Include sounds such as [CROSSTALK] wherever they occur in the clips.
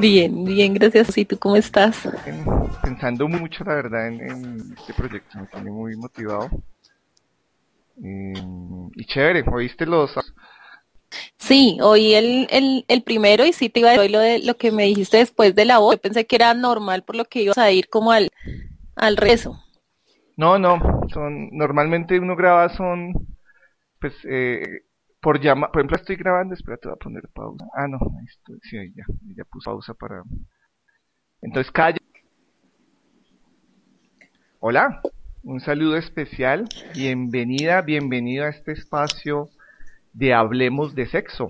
Bien, bien, gracias. ¿Y tú cómo estás? Pensando mucho, la verdad, en, este proyecto. Me tiene muy motivado. Eh, y chévere, ¿oíste los...? Sí, oí el, el, el, primero y sí te iba a decir lo, de, lo que me dijiste después de la voz. Yo pensé que era normal por lo que ibas a ir como al, al rezo. No, no, son, normalmente uno graba son, pues, eh, por llama, por ejemplo, estoy grabando, espera, te voy a poner pausa. Ah, no, ahí estoy, sí, ya, ya puse pausa para... Entonces, calla. Hola, un saludo especial, bienvenida, bienvenido a este espacio de Hablemos de Sexo.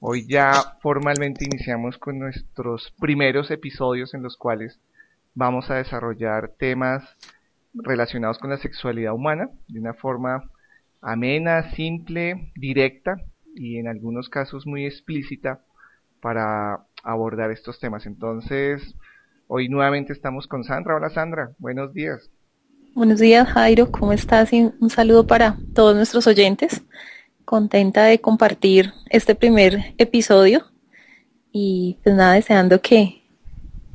Hoy ya formalmente iniciamos con nuestros primeros episodios en los cuales vamos a desarrollar temas relacionados con la sexualidad humana de una forma amena, simple, directa y en algunos casos muy explícita para abordar estos temas. Entonces, hoy nuevamente estamos con Sandra. Hola Sandra, buenos días. Buenos días Jairo, ¿cómo estás? un saludo para todos nuestros oyentes. Contenta de compartir este primer episodio y pues nada, deseando que,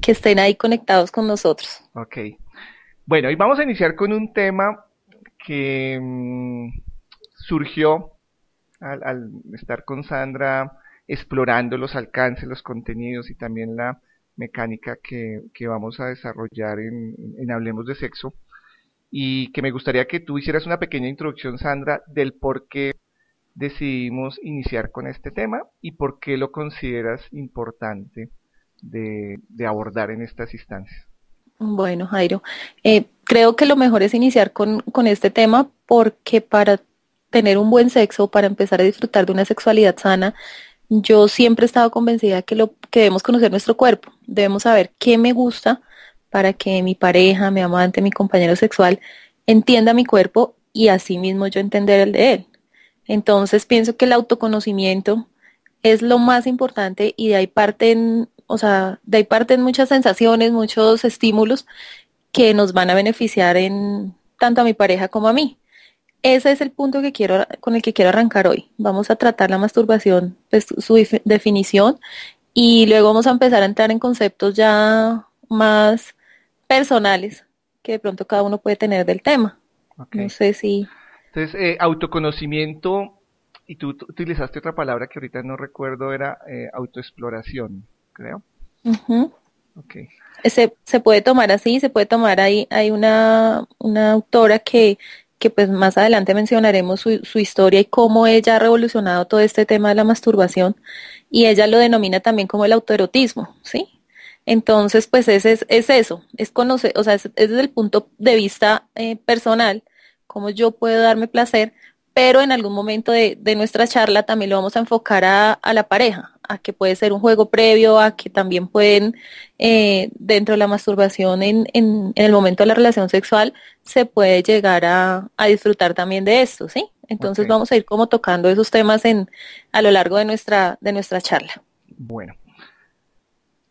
que estén ahí conectados con nosotros. Ok. Bueno, hoy vamos a iniciar con un tema que mm, surgió al, estar con Sandra explorando los alcances, los contenidos y también la mecánica que, vamos a desarrollar en, Hablemos de Sexo. Y que me gustaría que tú hicieras una pequeña introducción, Sandra, del por qué decidimos iniciar con este tema y por qué lo consideras importante de, abordar en estas instancias. Bueno, Jairo, eh, creo que lo mejor es iniciar con, con este tema porque para tener un buen sexo, para empezar a disfrutar de una sexualidad sana, yo siempre he estado convencida que, lo, que debemos conocer nuestro cuerpo, debemos saber qué me gusta para que mi pareja, mi amante, mi compañero sexual entienda mi cuerpo y así mismo yo entender el de él. Entonces pienso que el autoconocimiento es lo más importante y de ahí parten, o sea, de ahí parten muchas sensaciones, muchos estímulos que nos van a beneficiar en tanto a mi pareja como a mí. Ese es el punto que quiero, con el que quiero arrancar hoy. Vamos a tratar la masturbación, pues, su definición, y luego vamos a empezar a entrar en conceptos ya más personales que de pronto cada uno puede tener del tema. No sé si... Entonces, eh, autoconocimiento, y tú utilizaste otra palabra que ahorita no recuerdo, era eh, autoexploración, creo. okay. Se, se, puede tomar así, se puede tomar ahí, hay una, una autora que que pues más adelante mencionaremos su, su, historia y cómo ella ha revolucionado todo este tema de la masturbación y ella lo denomina también como el autoerotismo, ¿sí? Entonces, pues ese es, es eso, es conocer, o sea, es, desde el punto de vista eh, personal, cómo yo puedo darme placer, pero en algún momento de, de nuestra charla también lo vamos a enfocar a, a la pareja, a que puede ser un juego previo, a que también pueden, eh, dentro de la masturbación, en, en, el momento de la relación sexual, se puede llegar a, a disfrutar también de esto, ¿sí? Entonces vamos a ir como tocando esos temas en, a lo largo de nuestra, de nuestra charla. Bueno.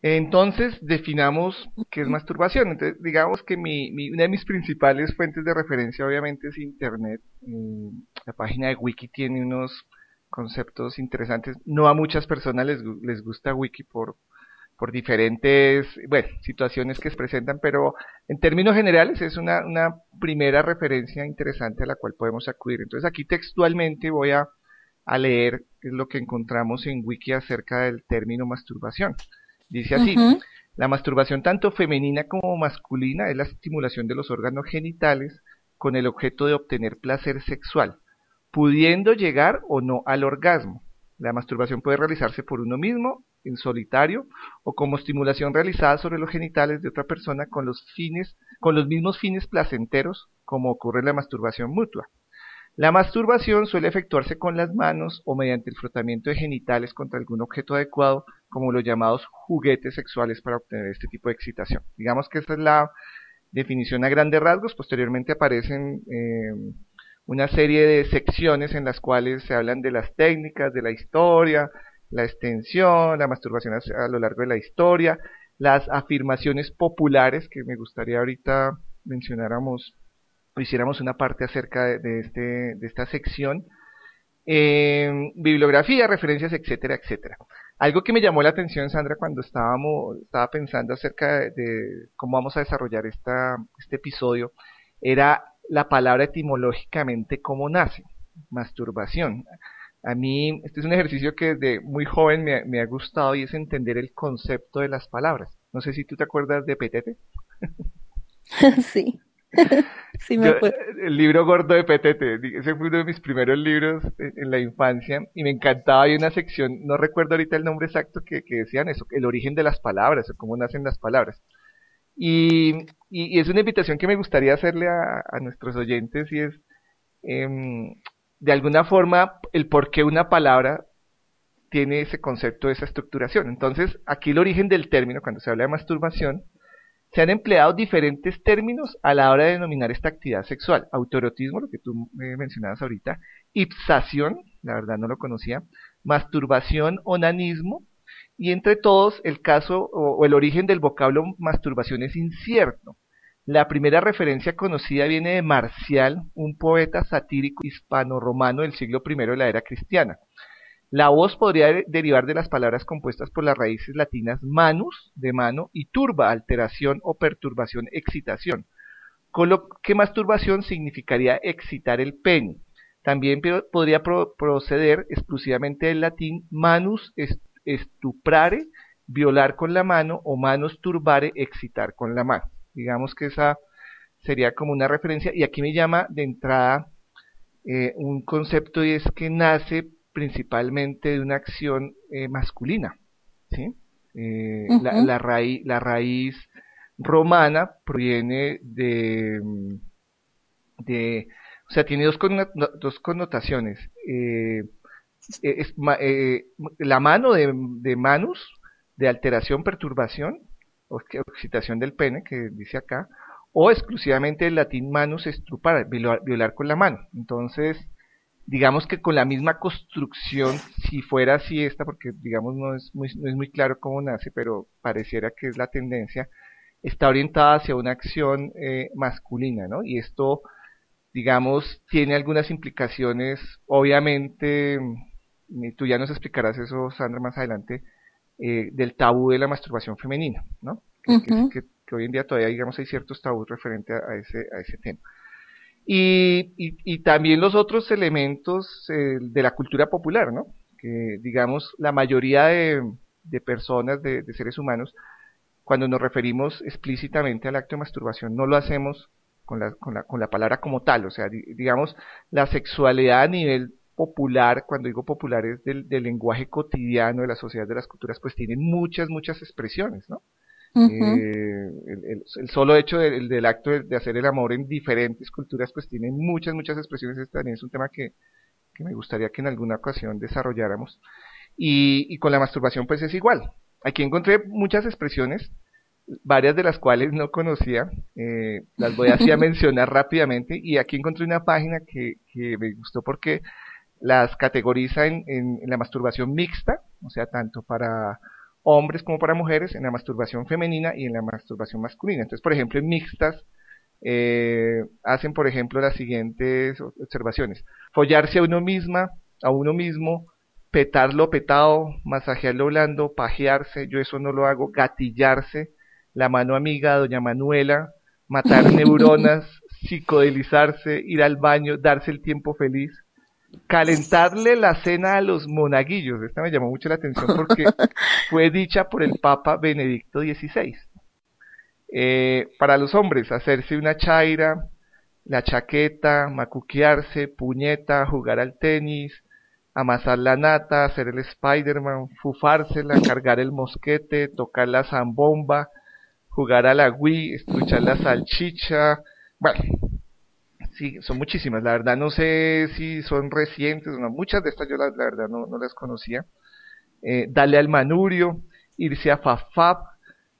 Entonces definamos qué es masturbación. Entonces digamos que mi, mi, una de mis principales fuentes de referencia obviamente es Internet. Mm, la página de Wiki tiene unos conceptos interesantes. No a muchas personas les, les gusta Wiki por, por diferentes bueno, situaciones que se presentan, pero en términos generales es una, una primera referencia interesante a la cual podemos acudir. Entonces aquí textualmente voy a, a leer lo que encontramos en Wiki acerca del término masturbación. Dice así, la masturbación tanto femenina como masculina es la estimulación de los órganos genitales con el objeto de obtener placer sexual pudiendo llegar o no al orgasmo. La masturbación puede realizarse por uno mismo, en solitario, o como estimulación realizada sobre los genitales de otra persona con los fines, con los mismos fines placenteros, como ocurre en la masturbación mutua. La masturbación suele efectuarse con las manos o mediante el frotamiento de genitales contra algún objeto adecuado, como los llamados juguetes sexuales para obtener este tipo de excitación. Digamos que esta es la definición a grandes rasgos. Posteriormente aparecen eh, una serie de secciones en las cuales se hablan de las técnicas, de la historia, la extensión, la masturbación a, lo largo de la historia, las afirmaciones populares que me gustaría ahorita mencionáramos o hiciéramos una parte acerca de, este, de esta sección eh, bibliografía, referencias, etcétera, etcétera. Algo que me llamó la atención, Sandra, cuando estábamos, estaba pensando acerca de, cómo vamos a desarrollar esta, este episodio, era la palabra etimológicamente cómo nace, masturbación. A mí, este es un ejercicio que desde muy joven me, me ha gustado y es entender el concepto de las palabras. No sé si tú te acuerdas de Petete. [LAUGHS] sí. [LAUGHS] sí me acuerdo. El libro gordo de Petete, ese fue uno de mis primeros libros en, la infancia y me encantaba. Hay una sección, no recuerdo ahorita el nombre exacto, que, decían eso, el origen de las palabras, o cómo nacen las palabras. Y, y, es una invitación que me gustaría hacerle a, nuestros oyentes y es, em, de alguna forma, el por qué una palabra tiene ese concepto, esa estructuración. Entonces, aquí el origen del término, cuando se habla de masturbación, se han empleado diferentes términos a la hora de denominar esta actividad sexual. Autoerotismo, lo que tú me mencionabas ahorita, ipsación, la verdad no lo conocía, masturbación, onanismo, y entre todos el caso o, el origen del vocablo masturbación es incierto. La primera referencia conocida viene de Marcial, un poeta satírico hispano-romano del siglo I de la era cristiana. La voz podría derivar de las palabras compuestas por las raíces latinas manus, de mano, y turba, alteración o perturbación, excitación, con lo que masturbación significaría excitar el pene. También podría proceder exclusivamente del latín manus estuprare, violar con la mano, o manus turbare, excitar con la mano. Digamos que esa sería como una referencia, y aquí me llama de entrada eh, un concepto y es que nace principalmente de una acción eh, masculina. ¿sí? Eh, la, raíz, la raíz romana proviene de, de o sea, tiene dos, dos connotaciones. Eh, es, la mano de, de, manus, de alteración, perturbación, o excitación del pene, que dice acá, o exclusivamente el latín manus estrupar, violar, violar con la mano. Entonces, digamos que con la misma construcción, si fuera así esta, porque digamos no es muy, no es muy claro cómo nace, pero pareciera que es la tendencia, está orientada hacia una acción eh, masculina, ¿no? Y esto, digamos, tiene algunas implicaciones, obviamente, tú ya nos explicarás eso, Sandra, más adelante, eh, del tabú de la masturbación femenina, ¿no? Que, hoy en día todavía, digamos, hay ciertos tabús referentes a ese, a ese tema. Y, y, también los otros elementos eh, de la cultura popular, ¿no? Que digamos la mayoría de, de personas, de, de, seres humanos, cuando nos referimos explícitamente al acto de masturbación, no lo hacemos con la, con la, con la palabra como tal, o sea, digamos, la sexualidad a nivel popular, cuando digo popular es del, del lenguaje cotidiano de la sociedad de las culturas, pues tienen muchas, muchas expresiones, ¿no? Eh, el, solo hecho del, acto de, hacer el amor en diferentes culturas pues tiene muchas, muchas expresiones. Este también es un tema que, me gustaría que en alguna ocasión desarrolláramos. Y, con la masturbación pues es igual. Aquí encontré muchas expresiones, varias de las cuales no conocía. Eh, las voy así a [LAUGHS] mencionar rápidamente. Y aquí encontré una página que, me gustó porque las categoriza en la masturbación mixta, o sea, tanto para hombres como para mujeres en la masturbación femenina y en la masturbación masculina. Entonces, por ejemplo, en mixtas eh, hacen, por ejemplo, las siguientes observaciones. Follarse a uno misma, a uno mismo, petarlo petado, masajearlo blando, pajearse, yo eso no lo hago, gatillarse, la mano amiga, doña Manuela, matar [LAUGHS] neuronas, psicodelizarse, ir al baño, darse el tiempo feliz, calentarle la cena a los monaguillos. Esta me llamó mucho la atención porque [LAUGHS] fue dicha por el Papa Benedicto XVI. Eh, para los hombres, hacerse una chaira, la chaqueta, macuquearse, puñeta, jugar al tenis, amasar la nata, hacer el Spider-Man, fufársela, cargar el mosquete, tocar la zambomba, jugar a la Wii, estruchar la salchicha, bueno, Sí, son muchísimas. La verdad no sé si son recientes, muchas de estas yo la, verdad no, las conocía. Eh, dale al manurio, irse a FAFAP,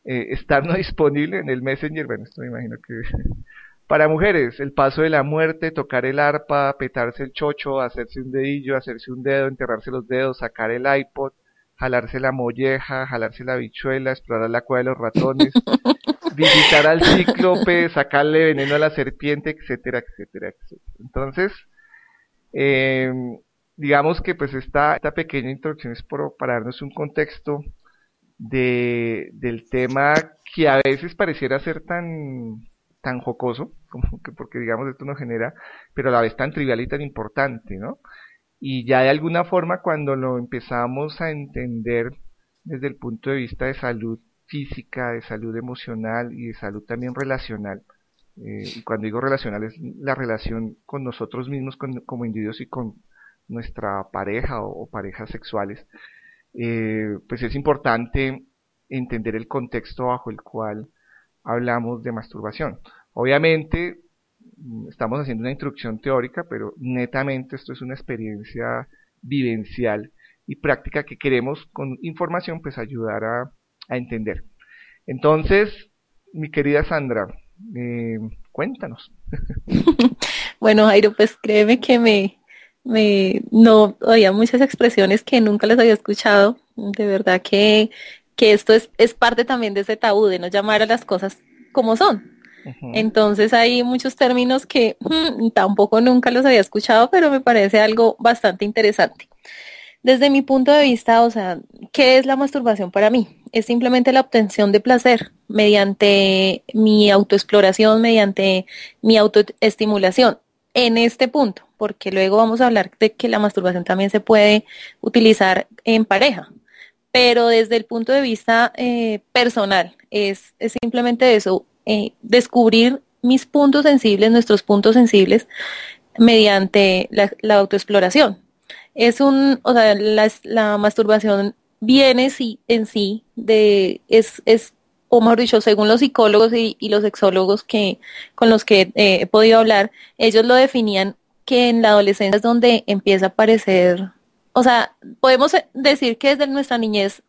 eh, estar no [LAUGHS] disponible en el Messenger, bueno, esto me imagino que... [LAUGHS] Para mujeres, el paso de la muerte, tocar el arpa, petarse el chocho, hacerse un dedillo, hacerse un dedo, enterrarse los dedos, sacar el iPod, jalarse la molleja, jalarse la bichuela, explorar la cueva de los ratones, [LAUGHS] visitar al cíclope, sacarle veneno a la serpiente, etcétera, etcétera, etcétera. Entonces, eh, digamos que pues esta, esta pequeña introducción es por, para darnos un contexto de, del tema que a veces pareciera ser tan, tan jocoso, como que porque digamos esto nos genera, pero a la vez tan trivial y tan importante, ¿no? Y ya de alguna forma cuando lo empezamos a entender desde el punto de vista de salud física, de salud emocional y de salud también relacional, eh, y cuando digo relacional es la relación con nosotros mismos como individuos y con nuestra pareja o, parejas sexuales, eh, pues es importante entender el contexto bajo el cual hablamos de masturbación. Obviamente estamos haciendo una introducción teórica, pero netamente esto es una experiencia vivencial y práctica que queremos con información pues ayudar a, entender. Entonces, mi querida Sandra, eh, cuéntanos. [LAUGHS] bueno, Jairo, pues créeme que me, me, no, había muchas expresiones que nunca les había escuchado. De verdad que, que esto es, es parte también de ese tabú, de no llamar a las cosas como son. Entonces hay muchos términos que mm, tampoco nunca los había escuchado, pero me parece algo bastante interesante. Desde mi punto de vista, o sea, ¿qué es la masturbación para mí? Es simplemente la obtención de placer mediante mi autoexploración, mediante mi autoestimulación en este punto, porque luego vamos a hablar de que la masturbación también se puede utilizar en pareja, pero desde el punto de vista eh, personal es, es, simplemente eso, eh, descubrir mis puntos sensibles, nuestros puntos sensibles, mediante la, autoexploración. Es un, o sea, la, masturbación viene sí, en sí de, es, es, o mejor dicho, según los psicólogos y, los sexólogos que, con los que eh, he podido hablar, ellos lo definían que en la adolescencia es donde empieza a aparecer, o sea, podemos decir que desde nuestra niñez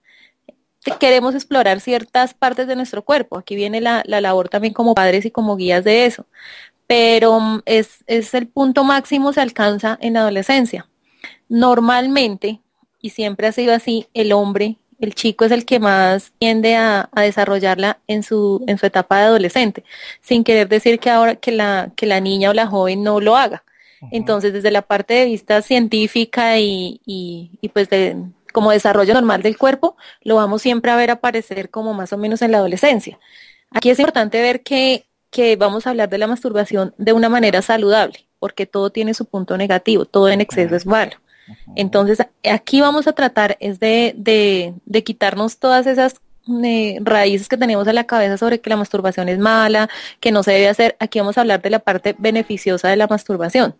queremos explorar ciertas partes de nuestro cuerpo. Aquí viene la, la labor también como padres y como guías de eso. Pero mm, es, es el punto máximo se alcanza en la adolescencia. Normalmente, y siempre ha sido así, el hombre, el chico es el que más tiende a, desarrollarla en su, en su etapa de adolescente, sin querer decir que ahora que la, que la niña o la joven no lo haga. Entonces, desde la parte de vista científica y, y, pues de, como desarrollo normal del cuerpo, lo vamos siempre a ver aparecer como más o menos en la adolescencia. Aquí es importante ver que, que vamos a hablar de la masturbación de una manera saludable, porque todo tiene su punto negativo, todo en exceso es malo. Entonces, aquí vamos a tratar es de, de, de quitarnos todas esas eh, raíces que tenemos en la cabeza sobre que la masturbación es mala, que no se debe hacer. Aquí vamos a hablar de la parte beneficiosa de la masturbación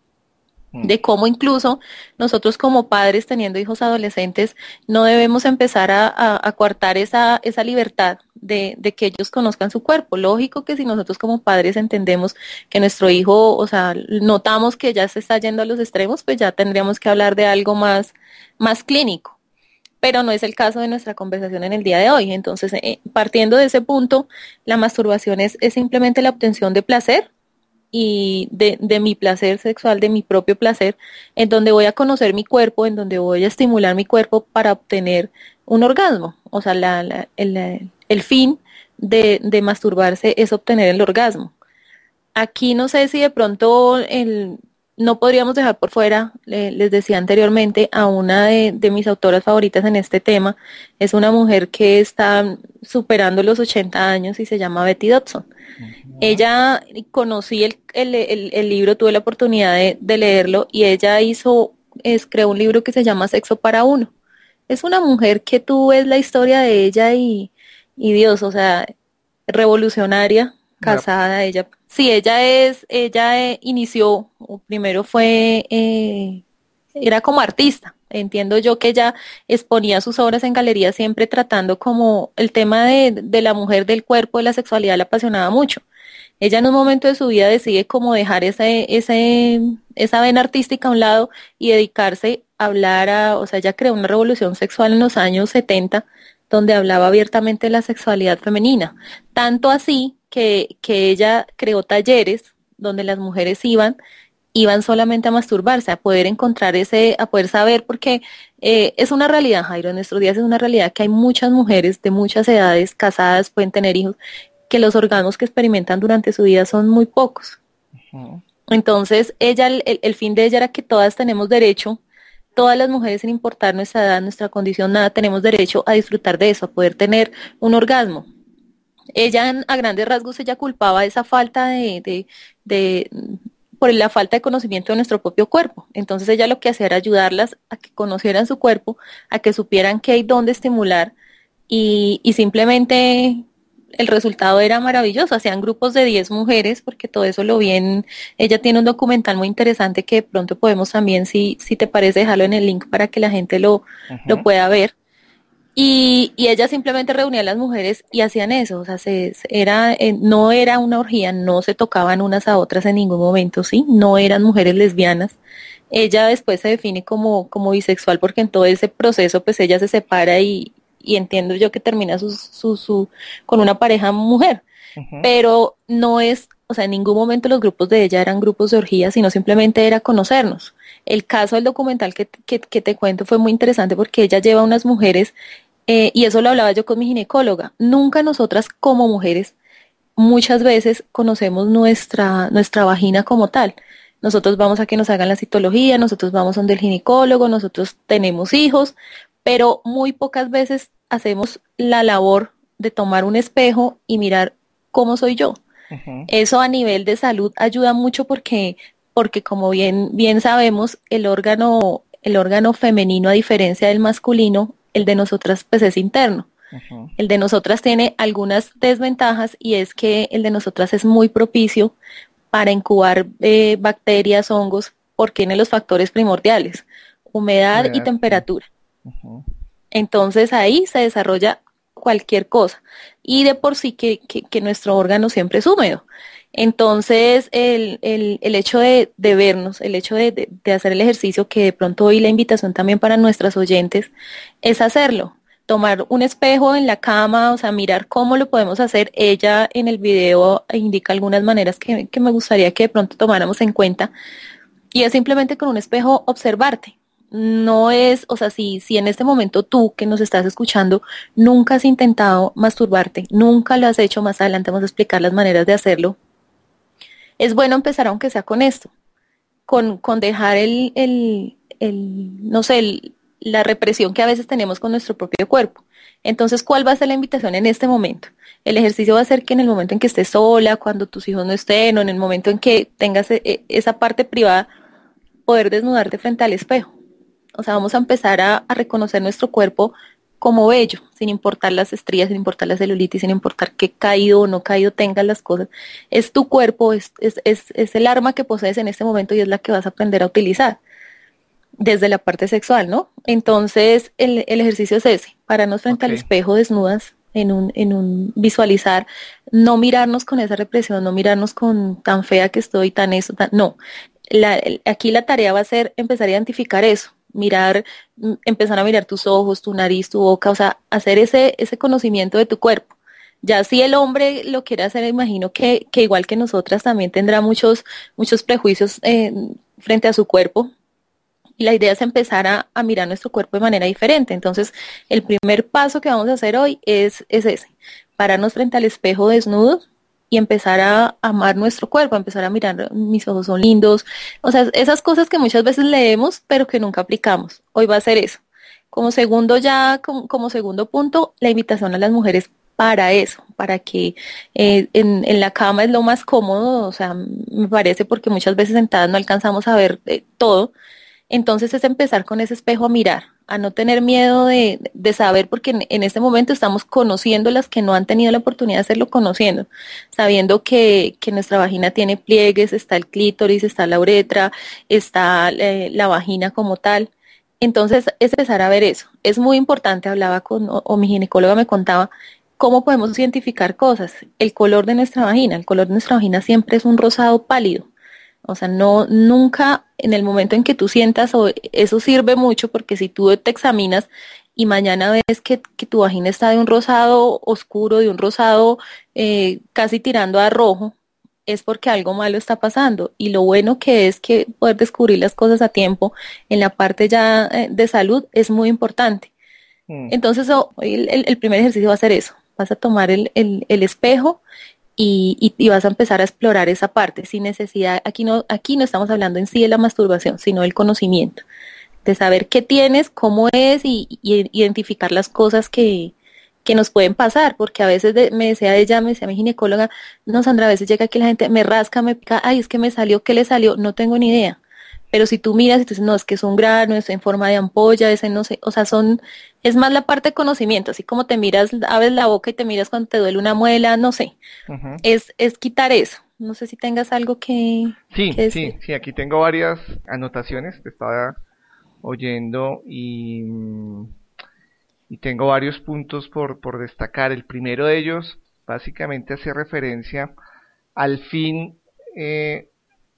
de cómo incluso nosotros como padres teniendo hijos adolescentes no debemos empezar a, a, coartar esa, esa libertad de, de, que ellos conozcan su cuerpo. Lógico que si nosotros como padres entendemos que nuestro hijo, o sea, notamos que ya se está yendo a los extremos, pues ya tendríamos que hablar de algo más, más clínico. Pero no es el caso de nuestra conversación en el día de hoy. Entonces, eh, partiendo de ese punto, la masturbación es, es simplemente la obtención de placer y de, de, mi placer sexual, de mi propio placer, en donde voy a conocer mi cuerpo, en donde voy a estimular mi cuerpo para obtener un orgasmo. O sea, la, el, el, fin de, de, masturbarse es obtener el orgasmo. Aquí no sé si de pronto el, no podríamos dejar por fuera, les decía anteriormente, a una de, de, mis autoras favoritas en este tema. Es una mujer que está superando los 80 años y se llama Betty Dodson. Ella, conocí el, el, el, libro, tuve la oportunidad de, de, leerlo y ella hizo, es, creó un libro que se llama Sexo para Uno. Es una mujer que tú ves la historia de ella y, y Dios, o sea, revolucionaria, casada, ella. Sí, ella es, ella eh, inició, primero fue, eh, era como artista. Entiendo yo que ella exponía sus obras en galerías siempre tratando como el tema de, de la mujer, del cuerpo, de la sexualidad, la apasionaba mucho. Ella en un momento de su vida decide como dejar ese, ese, esa vena artística a un lado y dedicarse a hablar a, o sea, ella creó una revolución sexual en los años 70 donde hablaba abiertamente de la sexualidad femenina. Tanto así que, que ella creó talleres donde las mujeres iban iban solamente a masturbarse, a poder encontrar ese, a poder saber, porque eh, es una realidad, Jairo, en nuestros días es una realidad que hay muchas mujeres de muchas edades, casadas, pueden tener hijos, que los órganos que experimentan durante su vida son muy pocos. Entonces, ella, el, fin de ella era que todas tenemos derecho todas las mujeres, sin importar nuestra edad, nuestra condición, nada, tenemos derecho a disfrutar de eso, a poder tener un orgasmo. Ella, a grandes rasgos, ella culpaba esa falta de, de, de por la falta de conocimiento de nuestro propio cuerpo. Entonces ella lo que hacía era ayudarlas a que conocieran su cuerpo, a que supieran qué hay dónde estimular y, y simplemente el resultado era maravilloso. Hacían grupos de 10 mujeres, porque todo eso lo vi en, ella tiene un documental muy interesante que de pronto podemos también, si, si te parece, dejarlo en el link para que la gente lo, lo pueda ver. Y, y, ella simplemente reunía a las mujeres y hacían eso, o sea, se, era, eh, no era una orgía, no se tocaban unas a otras en ningún momento, ¿sí? No eran mujeres lesbianas. Ella después se define como, como bisexual porque en todo ese proceso pues ella se separa y, y entiendo yo que termina su, su, su, con una pareja mujer, pero no es, o sea, en ningún momento los grupos de ella eran grupos de orgías, sino simplemente era conocernos. El caso del documental que, que, que te cuento fue muy interesante porque ella lleva a unas mujeres, eh, y eso lo hablaba yo con mi ginecóloga, nunca nosotras como mujeres muchas veces conocemos nuestra, nuestra vagina como tal. Nosotros vamos a que nos hagan la citología, nosotros vamos donde el ginecólogo, nosotros tenemos hijos, pero muy pocas veces hacemos la labor de tomar un espejo y mirar cómo soy yo. Eso a nivel de salud ayuda mucho porque, porque como bien, bien sabemos, el órgano, el órgano femenino, a diferencia del masculino, el de nosotras pues es interno. El de nosotras tiene algunas desventajas y es que el de nosotras es muy propicio para incubar eh, bacterias, hongos, porque tiene los factores primordiales, humedad, y temperatura. Entonces ahí se desarrolla cualquier cosa. Y de por sí que, nuestro órgano siempre es húmedo. Entonces, el, el, el hecho de, de, vernos, el hecho de, de, hacer el ejercicio, que de pronto hoy la invitación también para nuestras oyentes, es hacerlo. Tomar un espejo en la cama, o sea, mirar cómo lo podemos hacer. Ella en el video indica algunas maneras que, que me gustaría que de pronto tomáramos en cuenta. Y es simplemente con un espejo observarte no es, o sea, si, si en este momento tú que nos estás escuchando nunca has intentado masturbarte, nunca lo has hecho, más adelante vamos a explicar las maneras de hacerlo, es bueno empezar aunque sea con esto, con, con dejar el, el, el no sé, la represión que a veces tenemos con nuestro propio cuerpo. Entonces, ¿cuál va a ser la invitación en este momento? El ejercicio va a ser que en el momento en que estés sola, cuando tus hijos no estén, o en el momento en que tengas e, esa parte privada, poder desnudarte frente al espejo o sea, vamos a empezar a, reconocer nuestro cuerpo como bello, sin importar las estrías, sin importar la celulitis, sin importar qué caído o no caído tengas las cosas. Es tu cuerpo, es, es, es, el arma que posees en este momento y es la que vas a aprender a utilizar desde la parte sexual, ¿no? Entonces, el, el ejercicio es ese, pararnos frente al espejo desnudas, en un, en un visualizar, no mirarnos con esa represión, no mirarnos con tan fea que estoy, tan eso, tan, no. La, aquí la tarea va a ser empezar a identificar eso, mirar, mm, empezar a mirar tus ojos, tu nariz, tu boca, o sea, hacer ese, ese conocimiento de tu cuerpo. Ya si el hombre lo quiere hacer, imagino que, que igual que nosotras también tendrá muchos, muchos prejuicios eh, frente a su cuerpo. Y la idea es empezar a, a, mirar nuestro cuerpo de manera diferente. Entonces, el primer paso que vamos a hacer hoy es, es ese, pararnos frente al espejo desnudos, empezar a amar nuestro cuerpo, empezar a mirar, mis ojos son lindos, o sea, esas cosas que muchas veces leemos pero que nunca aplicamos. Hoy va a ser eso. Como segundo ya, como, segundo punto, la invitación a las mujeres para eso, para que eh, en, en, la cama es lo más cómodo, o sea, me parece porque muchas veces sentadas no alcanzamos a ver eh, todo. Entonces es empezar con ese espejo a mirar, a no tener miedo de, de saber, porque en, este momento estamos conociendo las que no han tenido la oportunidad de hacerlo conociendo, sabiendo que, que nuestra vagina tiene pliegues, está el clítoris, está la uretra, está eh, la vagina como tal. Entonces es empezar a ver eso. Es muy importante, hablaba con, o mi ginecóloga me contaba, cómo podemos identificar cosas. El color de nuestra vagina, el color de nuestra vagina siempre es un rosado pálido o sea, no, nunca en el momento en que tú sientas, o eso sirve mucho porque si tú te examinas y mañana ves que, que tu vagina está de un rosado oscuro, de un rosado eh, casi tirando a rojo, es porque algo malo está pasando. Y lo bueno que es que poder descubrir las cosas a tiempo en la parte ya eh, de salud es muy importante. Mm. Entonces, el, el, primer ejercicio va a ser eso. Vas a tomar el, el, el espejo y, y, vas a empezar a explorar esa parte sin necesidad, aquí no, aquí no estamos hablando en sí de la masturbación, sino del conocimiento. de saber qué tienes, cómo es y, identificar las cosas que, que nos pueden pasar, porque a veces me decía ella, me decía mi ginecóloga, no Sandra, a veces llega aquí la gente me rasca, me pica, ay, es que me salió, ¿qué le salió? No tengo ni idea. Pero si tú miras y tú dices, no, es que es un grano, es en forma de ampolla, ese no sé, o sea, son, es más la parte de conocimiento, así como te miras, abres la boca y te miras cuando te duele una muela, no sé. es, es quitar eso. No sé si tengas algo que... Sí, sí, sí, aquí tengo varias anotaciones, te estaba oyendo y, y tengo varios puntos por, por destacar. El primero de ellos básicamente hace referencia al fin eh,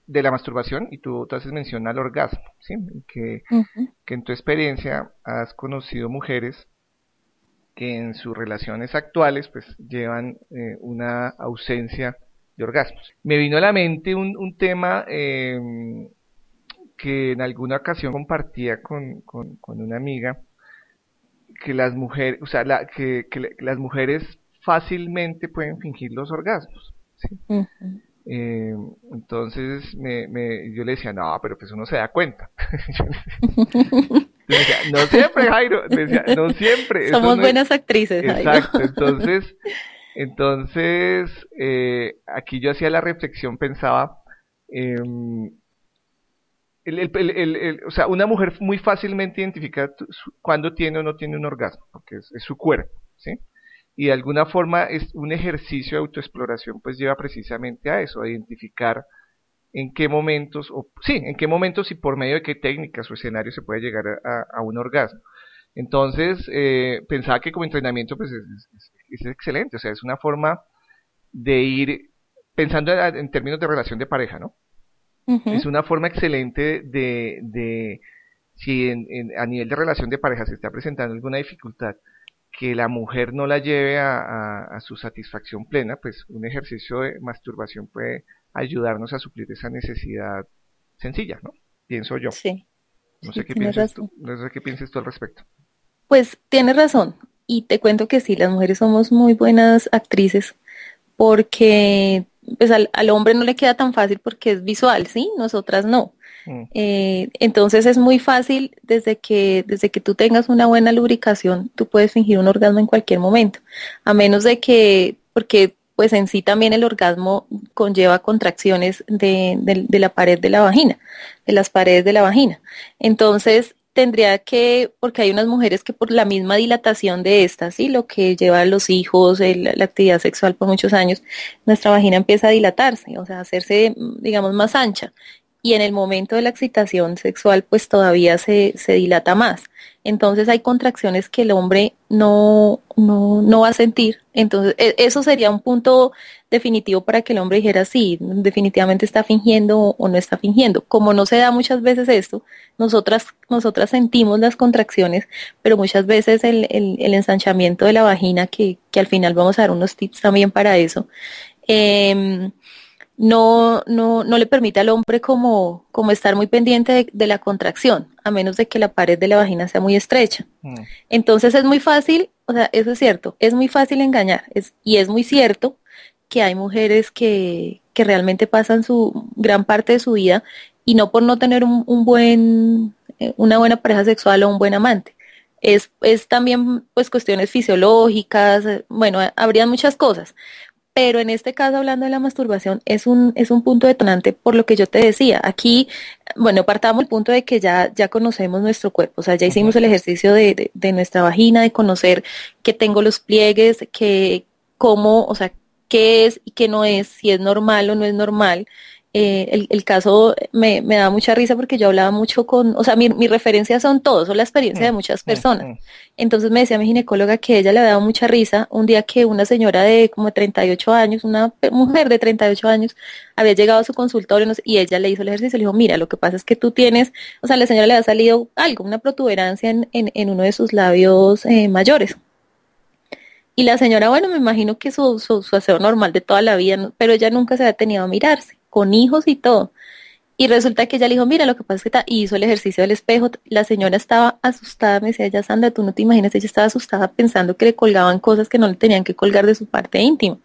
de la masturbación y tú, haces mención al orgasmo, ¿sí? Que, que, en tu experiencia has conocido mujeres que en sus relaciones actuales pues llevan eh, una ausencia de orgasmos. Me vino a la mente un, un tema eh, que en alguna ocasión compartía con, con, una amiga, que las mujeres, o sea, la, que, que, las mujeres fácilmente pueden fingir los orgasmos. ¿sí? Eh, entonces me, me, yo le decía, no, pero pues uno se da cuenta. [LAUGHS] decía, no siempre, Jairo. Decía, no siempre. Somos buenas actrices, Jairo. Exacto. [LAUGHS] Entonces, entonces eh, aquí yo hacía la reflexión, pensaba, eh, el, el, el, o sea, una mujer muy fácilmente identifica cuando tiene o no tiene un orgasmo, porque es, es su cuerpo, ¿sí? Y de alguna forma es un ejercicio de autoexploración pues lleva precisamente a eso, a identificar en qué momentos, o sí, en qué momentos y por medio de qué técnicas o escenarios se puede llegar a, un orgasmo. Entonces, eh, pensaba que como entrenamiento pues es, excelente, o sea, es una forma de ir pensando en términos de relación de pareja, ¿no? Es una forma excelente de, de si a nivel de relación de pareja se está presentando alguna dificultad, que la mujer no la lleve a, su satisfacción plena, pues un ejercicio de masturbación puede ayudarnos a suplir esa necesidad sencilla, ¿no? Pienso yo. Sí. No sé qué piensas tú, no sé qué piensas tú al respecto. Pues tienes razón. Y te cuento que sí, las mujeres somos muy buenas actrices porque pues al, al hombre no le queda tan fácil porque es visual, ¿sí? Nosotras no. Mm. Eh, entonces es muy fácil desde que, desde que tú tengas una buena lubricación, tú puedes fingir un orgasmo en cualquier momento, a menos de que, porque pues en sí también el orgasmo conlleva contracciones de, de, la pared de la vagina, de las paredes de la vagina. Entonces, tendría que, porque hay unas mujeres que por la misma dilatación de estas, ¿sí? lo que lleva a los hijos, la actividad sexual por muchos años, nuestra vagina empieza a dilatarse, o sea, hacerse, digamos, más ancha y en el momento de la excitación sexual pues todavía se, se dilata más. Entonces hay contracciones que el hombre no, no, no va a sentir. Entonces e, eso sería un punto definitivo para que el hombre dijera sí, definitivamente está fingiendo o no está fingiendo. Como no se da muchas veces esto, nosotras, nosotras sentimos las contracciones, pero muchas veces el, el, ensanchamiento de la vagina, que, que al final vamos a dar unos tips también para eso, eh, no, no, no le permite al hombre como, como estar muy pendiente de, la contracción, a menos de que la pared de la vagina sea muy estrecha. Mm. Entonces es muy fácil, o sea, eso es cierto, es muy fácil engañar, es, y es muy cierto que hay mujeres que, que realmente pasan su gran parte de su vida y no por no tener un, un buen, eh, una buena pareja sexual o un buen amante. Es, es también pues cuestiones fisiológicas, eh, bueno, habría muchas cosas, pero en este caso hablando de la masturbación es un, es un punto detonante por lo que yo te decía. Aquí, bueno, partamos del punto de que ya, ya conocemos nuestro cuerpo, o sea, ya hicimos el ejercicio de, de, nuestra vagina, de conocer que tengo los pliegues, que cómo, o sea, qué es y qué no es, si es normal o no es normal. Eh, el, caso me, me, da mucha risa porque yo hablaba mucho con, o sea, mi, mi referencia son todos, son la experiencia de mm, muchas mm, personas. Mm. Entonces me decía mi ginecóloga que ella le daba mucha risa un día que una señora de como 38 años, una mujer de 38 años, había llegado a su consultorio y ella le hizo el ejercicio y le dijo, mira, lo que pasa es que tú tienes, o sea, la señora le ha salido algo, una protuberancia en, en, en uno de sus labios eh, mayores. Y la señora, bueno, me imagino que su, su, su aseo normal de toda la vida, pero ella nunca se había tenido a mirarse con hijos y todo. Y resulta que ella le dijo, mira, lo que pasa es que hizo el ejercicio del espejo, la señora estaba asustada, me decía, ella Sandra, tú no te imaginas, ella estaba asustada pensando que le colgaban cosas que no le tenían que colgar de su parte íntima.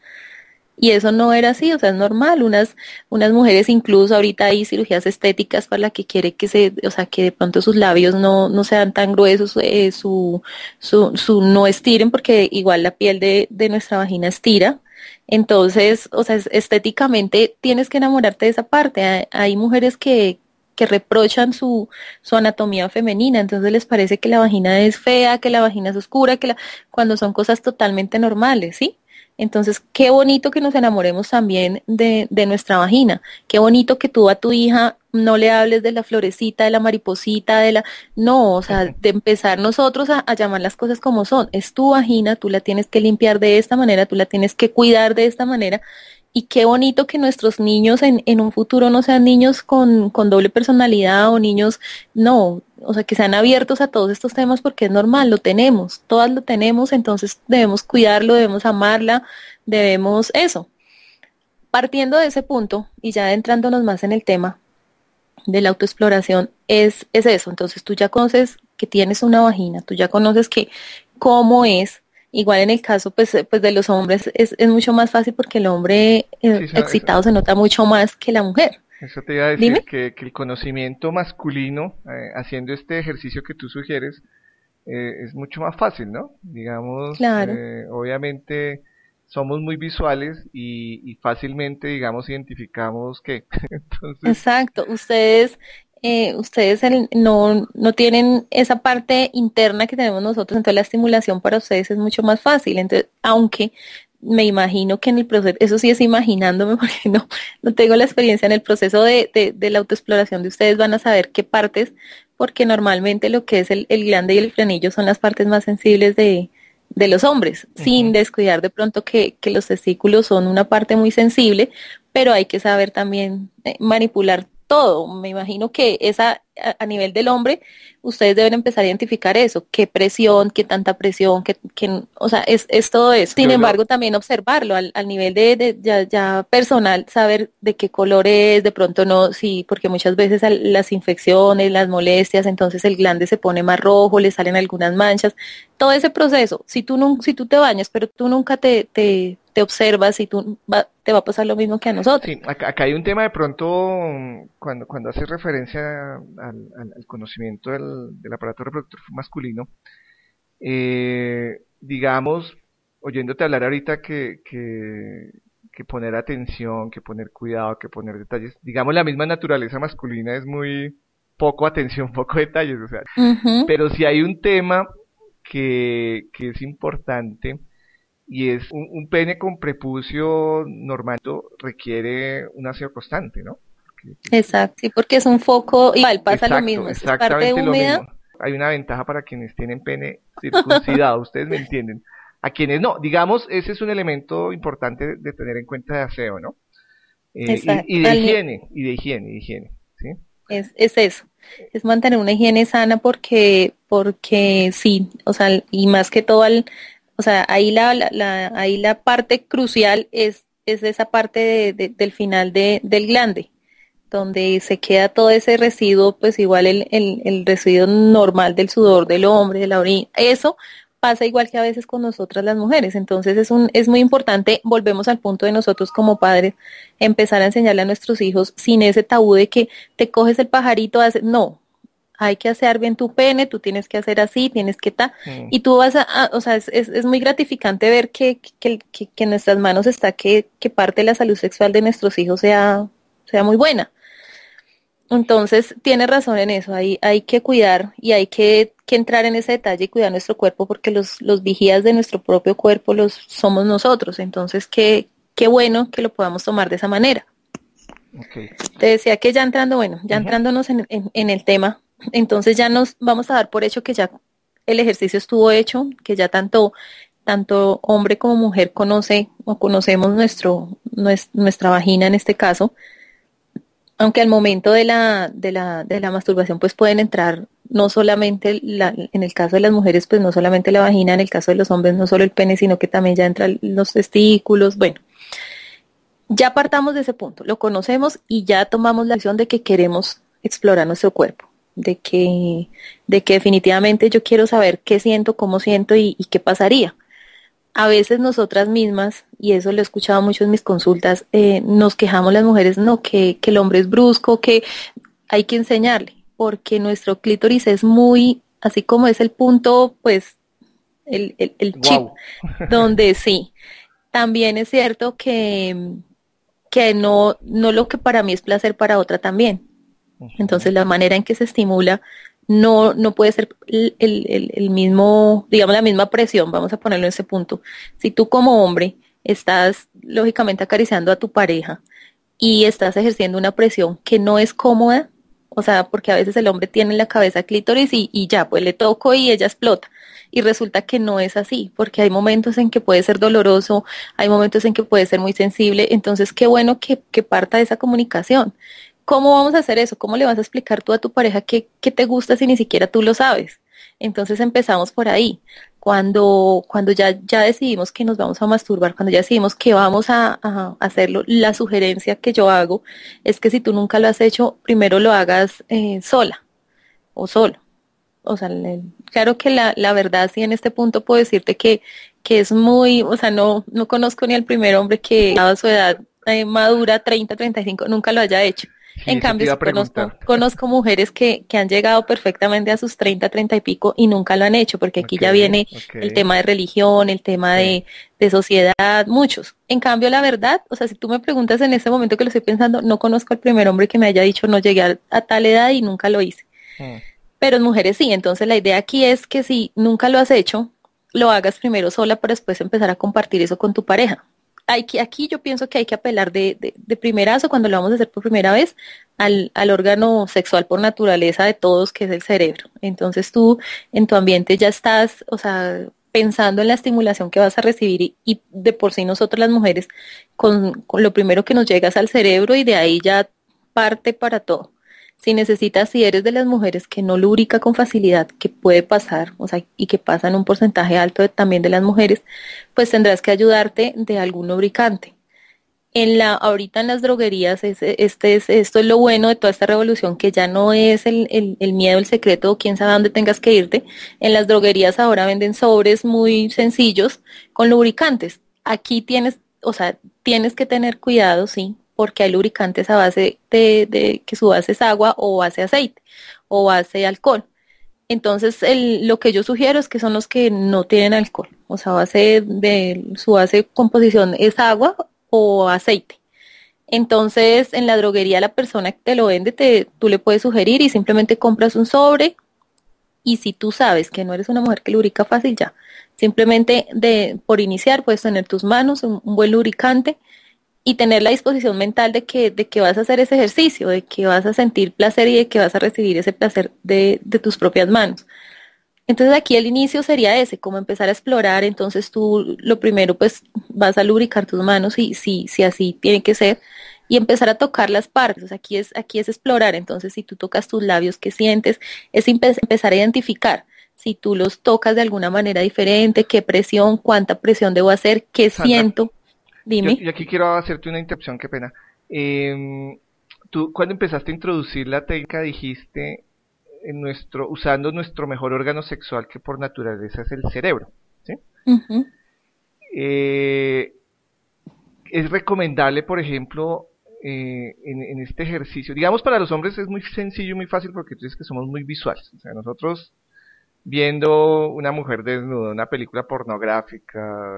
y eso no era así, o sea, es normal, unas, unas mujeres incluso ahorita hay cirugías estéticas para la que quiere que se, o sea, que de pronto sus labios no, no sean tan gruesos, eh, su, su, su no estiren, porque igual la piel de, de nuestra vagina estira, entonces, o sea, estéticamente tienes que enamorarte de esa parte. Hay, mujeres que, que reprochan su, su anatomía femenina, entonces les parece que la vagina es fea, que la vagina es oscura, que la, cuando son cosas totalmente normales, ¿sí? Entonces, qué bonito que nos enamoremos también de, de, nuestra vagina. Qué bonito que tú a tu hija no le hables de la florecita, de la mariposita, de la... No, o sea, de empezar nosotros a, a, llamar las cosas como son. Es tu vagina, tú la tienes que limpiar de esta manera, tú la tienes que cuidar de esta manera y qué bonito que nuestros niños en, en un futuro no sean niños con, con, doble personalidad o niños, no, o sea, que sean abiertos a todos estos temas porque es normal, lo tenemos, todas lo tenemos, entonces debemos cuidarlo, debemos amarla, debemos eso. Partiendo de ese punto y ya adentrándonos más en el tema de la autoexploración, es, es eso, entonces tú ya conoces que tienes una vagina, tú ya conoces que cómo es, Igual en el caso pues, pues de los hombres es, es mucho más fácil porque el hombre eh, excitado se nota mucho más que la mujer. Eso te iba a decir que, que, el conocimiento masculino, eh, haciendo este ejercicio que tú sugieres, eh, es mucho más fácil, ¿no? Digamos, claro. obviamente somos muy visuales y, y, fácilmente, digamos, identificamos que. [LAUGHS] Entonces... Exacto. Ustedes eh, ustedes no, no tienen esa parte interna que tenemos nosotros, entonces la estimulación para ustedes es mucho más fácil. Entonces, aunque me imagino que en el proceso, eso sí es imaginándome [LAUGHS] porque no, no tengo la experiencia en el proceso de, de, de la autoexploración de ustedes, van a saber qué partes, porque normalmente lo que es el, el glande y el frenillo son las partes más sensibles de, de los hombres, uh -huh. sin descuidar de pronto que, que, los testículos son una parte muy sensible, pero hay que saber también eh, manipular todo. Me imagino que esa a, nivel del hombre, ustedes deben empezar a identificar eso, qué presión, qué tanta presión, qué, qué o sea, es, es todo eso. Sin Yo embargo, no. también observarlo al, al nivel de, de ya, ya, personal, saber de qué color es, de pronto no, sí, porque muchas veces las infecciones, las molestias, entonces el glande se pone más rojo, le salen algunas manchas, todo ese proceso, si tú, no, si tú te bañas, pero tú nunca te, te, te observas y tú va, te va a pasar lo mismo que a nosotros. Sí, acá, acá hay un tema de pronto, cuando, cuando hace referencia al, al, al conocimiento del, del, aparato reproductor masculino, eh, digamos, oyéndote hablar ahorita que, que, que poner atención, que poner cuidado, que poner detalles, digamos, la misma naturaleza masculina es muy poco atención, [LAUGHS] poco detalles, o sea, uh -huh. pero si hay un tema que, que es importante, y es un, un pene con prepucio normal requiere un aseo constante, ¿no? Porque, Exacto, sí, porque es un foco, igual pasa exacto, lo mismo, es parte húmeda. Lo mismo. Hay una ventaja para quienes tienen pene circuncidado, [LAUGHS] ustedes me entienden. A quienes no, digamos, ese es un elemento importante de tener en cuenta de aseo, ¿no? Eh, y, y, de higiene, y de higiene, y de higiene, ¿sí? Es, es eso, es mantener una higiene sana porque, porque sí, o sea, y más que todo al, o sea, ahí la, la, la, ahí la parte crucial es, es esa parte de, de, del final de, del glande, donde se queda todo ese residuo, pues igual el, el, el residuo normal del sudor del hombre, de la orina, eso pasa igual que a veces con nosotras las mujeres. Entonces es un, es muy importante, volvemos al punto de nosotros como padres, empezar a enseñarle a nuestros hijos sin ese tabú de que te coges el pajarito, hace, no, hay que hacer bien tu pene, tú tienes que hacer así, tienes que ta, mm. y tú vas a, a, o sea, es, es, es, muy gratificante ver que, que, que, que en nuestras manos está que, que parte de la salud sexual de nuestros hijos sea, sea muy buena. Entonces, tiene razón en eso, hay, hay que cuidar y hay que, que, entrar en ese detalle y cuidar nuestro cuerpo porque los, los vigías de nuestro propio cuerpo los somos nosotros. Entonces, qué, qué bueno que lo podamos tomar de esa manera. Okay. Te decía que ya entrando, bueno, ya uh -huh. entrándonos en, en, en, el tema, entonces ya nos vamos a dar por hecho que ya el ejercicio estuvo hecho, que ya tanto tanto hombre como mujer conoce o conocemos nuestro, nuestra vagina en este caso, aunque al momento de la, de la, de la masturbación pues pueden entrar no solamente la, en el caso de las mujeres pues no solamente la vagina, en el caso de los hombres no solo el pene, sino que también ya entran los testículos, bueno, ya partamos de ese punto, lo conocemos y ya tomamos la decisión de que queremos explorar nuestro cuerpo de que, de que definitivamente yo quiero saber qué siento, cómo siento y, y qué pasaría. a veces nosotras mismas, y eso lo he escuchado mucho en mis consultas, eh, nos quejamos las mujeres, no, que, que el hombre es brusco, que hay que enseñarle, porque nuestro clítoris es muy, así como es el punto, pues, el, el, chip, [LAUGHS] donde sí. También es cierto que, que no, no lo que para mí es placer para otra también. Entonces la manera en que se estimula no, no puede ser el, el, el, mismo, digamos, la misma presión, vamos a ponerlo en ese punto. Si tú como hombre estás lógicamente acariciando a tu pareja y estás ejerciendo una presión que no es cómoda, o sea, porque a veces el hombre tiene en la cabeza clítoris y, y ya, pues le toco y ella explota. Y resulta que no es así, porque hay momentos en que puede ser doloroso, hay momentos en que puede ser muy sensible, entonces qué bueno que, que parta de esa comunicación. ¿Cómo vamos a hacer eso? ¿Cómo le vas a explicar tú a tu pareja qué, qué te gusta si ni siquiera tú lo sabes? Entonces empezamos por ahí. Cuando, cuando ya, ya decidimos que nos vamos a masturbar, cuando ya decidimos que vamos a, hacerlo, la sugerencia que yo hago es que si tú nunca lo has hecho, primero lo hagas eh, sola o solo. O sea, claro que la, la verdad sí en este punto puedo decirte que, que es muy, o sea, no, no conozco ni al primer hombre que a su edad eh, madura 30, 35, nunca lo haya hecho en cambio, conozco, conozco, mujeres que, que, han llegado perfectamente a sus 30, 30 y pico y nunca lo han hecho, porque aquí ya viene el tema de religión, el tema de, de, sociedad, muchos. En cambio, la verdad, o sea, si tú me preguntas en este momento que lo estoy pensando, no conozco al primer hombre que me haya dicho no llegué a, tal edad y nunca lo hice. Mm. Pero en mujeres sí, entonces la idea aquí es que si nunca lo has hecho, lo hagas primero sola para después empezar a compartir eso con tu pareja aquí yo pienso que hay que apelar de, de, de, primerazo, cuando lo vamos a hacer por primera vez, al, al, órgano sexual por naturaleza de todos, que es el cerebro. Entonces tú en tu ambiente ya estás, o sea, pensando en la estimulación que vas a recibir y, de por sí nosotros las mujeres, con, con lo primero que nos llega es al cerebro y de ahí ya parte para todo si necesitas, si eres de las mujeres que no lubrica con facilidad, que puede pasar, o sea, y que pasa en un porcentaje alto también de las mujeres, pues tendrás que ayudarte de algún lubricante. En la, ahorita en las droguerías, este es, esto es lo bueno de toda esta revolución, que ya no es el, el, miedo, el secreto, o quién sabe dónde tengas que irte. En las droguerías ahora venden sobres muy sencillos con lubricantes. Aquí tienes, o sea, tienes que tener cuidado, sí, porque hay lubricantes a base de, que su base es agua o base aceite o base alcohol. Entonces, el, lo que yo sugiero es que son los que no tienen alcohol, o sea, base de su base de composición es agua o aceite. Entonces, en la droguería la persona que te lo vende, te, tú le puedes sugerir y simplemente compras un sobre. Y si tú sabes que no eres una mujer que lubrica fácil, ya. Simplemente de, por iniciar puedes tener tus manos, un buen lubricante y tener la disposición mental de que, de que vas a hacer ese ejercicio, de que vas a sentir placer y de que vas a recibir ese placer de, de tus propias manos. Entonces aquí el inicio sería ese, como empezar a explorar, entonces tú lo primero pues vas a lubricar tus manos y si, si así tiene que ser y empezar a tocar las partes, aquí es, aquí es explorar, entonces si tú tocas tus labios, ¿qué sientes? Es empezar a identificar si tú los tocas de alguna manera diferente, qué presión, cuánta presión debo hacer, qué siento Dime. y aquí quiero hacerte una interrupción, qué pena. Eh, tú cuando empezaste a introducir la técnica dijiste en nuestro usando nuestro mejor órgano sexual que por naturaleza es el cerebro, ¿sí? eh, es recomendable, por ejemplo, eh, en, en, este ejercicio, digamos para los hombres es muy sencillo y muy fácil porque tú dices que somos muy visuales, o sea, nosotros viendo una mujer desnuda, una película pornográfica,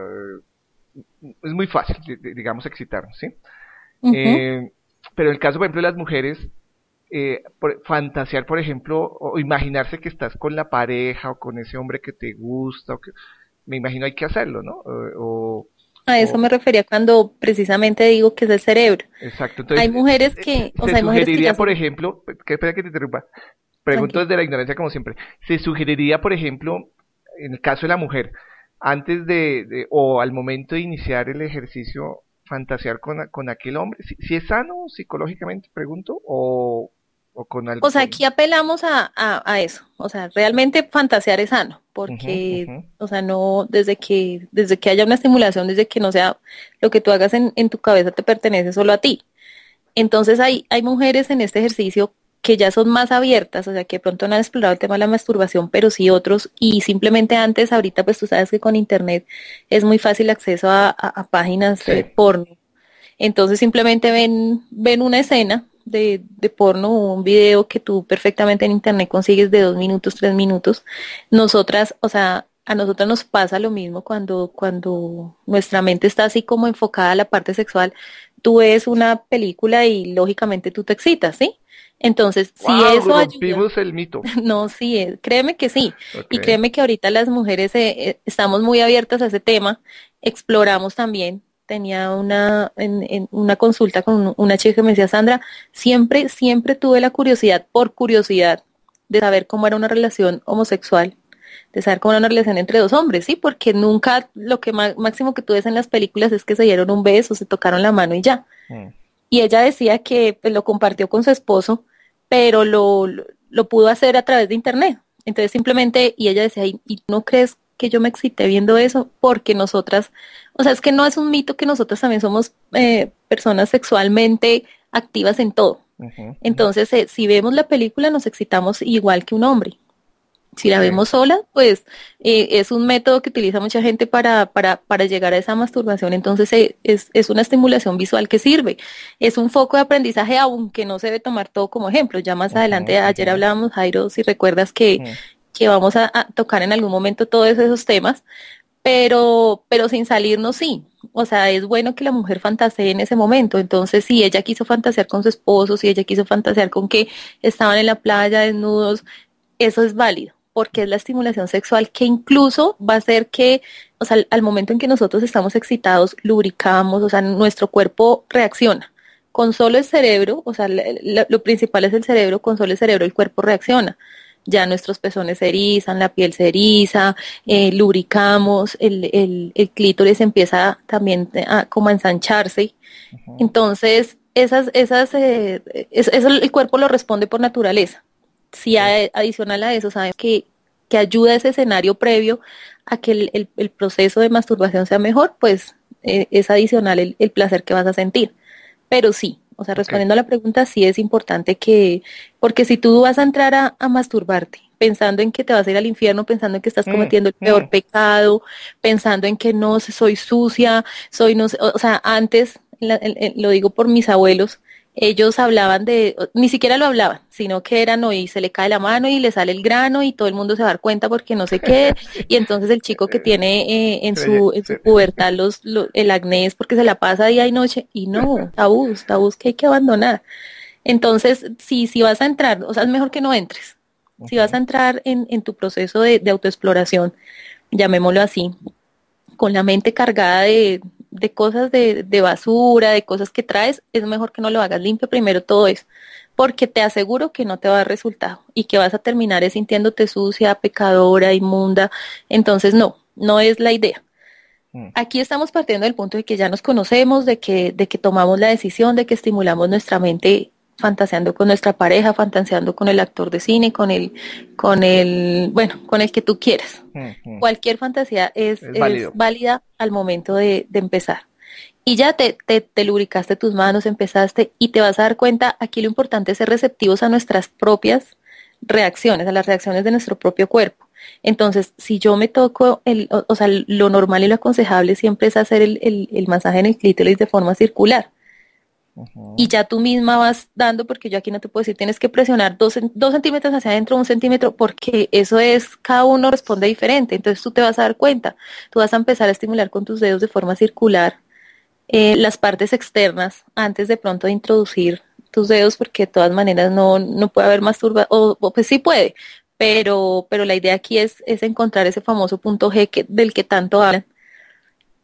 es muy fácil, digamos, excitarnos, ¿sí? eh, pero en el caso, por ejemplo, de las mujeres, eh, fantasear, por ejemplo, o imaginarse que estás con la pareja o con ese hombre que te gusta, o que, me imagino hay que hacerlo, ¿no? O, a eso me refería cuando precisamente digo que es el cerebro. Exacto. Entonces, hay mujeres que, o sea, hay mujeres que por ejemplo, que espera que te interrumpa. Pregunto desde la ignorancia como siempre. Se sugeriría, por ejemplo, en el caso de la mujer, antes de, o al momento de iniciar el ejercicio, fantasear con, con aquel hombre? ¿Si, es sano psicológicamente, pregunto, o, o con algo? O sea, aquí apelamos a, a, eso. O sea, realmente fantasear es sano, porque, o sea, no, desde que, desde que haya una estimulación, desde que no sea lo que tú hagas en, en tu cabeza te pertenece solo a ti. Entonces hay, hay mujeres en este ejercicio que ya son más abiertas, o sea, que de pronto no han explorado el tema de la masturbación, pero sí otros, y simplemente antes, ahorita pues tú sabes que con internet es muy fácil acceso a, páginas de porno. Entonces simplemente ven, ven una escena de, de porno o un video que tú perfectamente en internet consigues de dos minutos, tres minutos. Nosotras, o sea, a nosotras nos pasa lo mismo cuando, cuando nuestra mente está así como enfocada a la parte sexual. Tú ves una película y lógicamente tú te excitas, ¿sí? Entonces, si eso ayuda... el mito. [LAUGHS] No, sí, eh, créeme que sí. Y créeme que ahorita las mujeres eh, eh, estamos muy abiertas a ese tema. Exploramos también. Tenía una, en, una consulta con una chica que me decía, Sandra, siempre, siempre tuve la curiosidad, por curiosidad, de saber cómo era una relación homosexual, de saber cómo era una relación entre dos hombres, ¿sí? Porque nunca lo que máximo que tú ves en las películas es que se dieron un beso, se tocaron la mano y ya. Mm. Y ella decía que pues, lo compartió con su esposo, pero lo, lo, pudo hacer a través de internet. Entonces simplemente, y ella decía, ¿y, no crees que yo me excité viendo eso? Porque nosotras, o sea, es que no es un mito que nosotras también somos eh, personas sexualmente activas en todo. Entonces, eh, si vemos la película, nos excitamos igual que un hombre. Si la vemos sola, pues eh, es un método que utiliza mucha gente para, para, para llegar a esa masturbación. Entonces eh, es, es, una estimulación visual que sirve. Es un foco de aprendizaje, aunque no se debe tomar todo como ejemplo. Ya más adelante, ayer hablábamos, Jairo, si recuerdas que, que vamos a, tocar en algún momento todos esos temas, pero, pero sin salirnos sí. O sea, es bueno que la mujer fantasee en ese momento. Entonces, si ella quiso fantasear con su esposo, si ella quiso fantasear con que estaban en la playa desnudos, eso es válido porque es la estimulación sexual que incluso va a hacer que, o sea, al momento en que nosotros estamos excitados, lubricamos, o sea, nuestro cuerpo reacciona. Con solo el cerebro, o sea, lo principal es el cerebro, con solo el cerebro el cuerpo reacciona. Ya nuestros pezones se erizan, la piel se eriza, eh, lubricamos, el, el, el, clítoris empieza también a, como a ensancharse. Entonces, esas, esas, eh, eso el cuerpo lo responde por naturaleza si adicional a eso sabes que, que ayuda a ese escenario previo a que el, el, proceso de masturbación sea mejor, pues eh, es adicional el, el, placer que vas a sentir. Pero sí, o sea, respondiendo a la pregunta, sí es importante que, porque si tú vas a entrar a, a, masturbarte pensando en que te vas a ir al infierno, pensando en que estás mm, cometiendo el peor mm. pecado, pensando en que no soy sucia, soy no o sea, antes, lo digo por mis abuelos, ellos hablaban de, ni siquiera lo hablaban, sino que eran hoy se le cae la mano y le sale el grano y todo el mundo se va a dar cuenta porque no sé qué, [LAUGHS] y entonces el chico que tiene eh, en su en su pubertad los, el acné es porque se la pasa día y noche, y no, [LAUGHS] tabús, tabús que hay que abandonar. Entonces, si, si vas a entrar, o sea, es mejor que no entres. Si vas a entrar en, en tu proceso de, de autoexploración, llamémoslo así, con la mente cargada de, de cosas de, de, basura, de cosas que traes, es mejor que no lo hagas limpio primero todo eso, porque te aseguro que no te va a dar resultado y que vas a terminar sintiéndote sucia, pecadora, inmunda. Entonces, no, no es la idea. Mm. Aquí estamos partiendo del punto de que ya nos conocemos, de que, de que tomamos la decisión, de que estimulamos nuestra mente fantaseando con nuestra pareja, fantaseando con el actor de cine, con el, con el, bueno, con el que tú quieras. Cualquier fantasía es, válida al momento de, empezar. Y ya te, te, te, lubricaste tus manos, empezaste y te vas a dar cuenta, aquí lo importante es ser receptivos a nuestras propias reacciones, a las reacciones de nuestro propio cuerpo. Entonces, si yo me toco, el, o, sea, lo normal y lo aconsejable siempre es hacer el, el, el masaje en el clítoris de forma circular y ya tú misma vas dando, porque yo aquí no te puedo decir, tienes que presionar dos, centímetros hacia adentro, un centímetro, porque eso es, cada uno responde diferente, entonces tú te vas a dar cuenta, tú vas a empezar a estimular con tus dedos de forma circular eh, las partes externas antes de pronto de introducir tus dedos, porque de todas maneras no, no puede haber masturba, o, o pues sí puede, pero, pero la idea aquí es, es encontrar ese famoso punto G del que tanto hablan.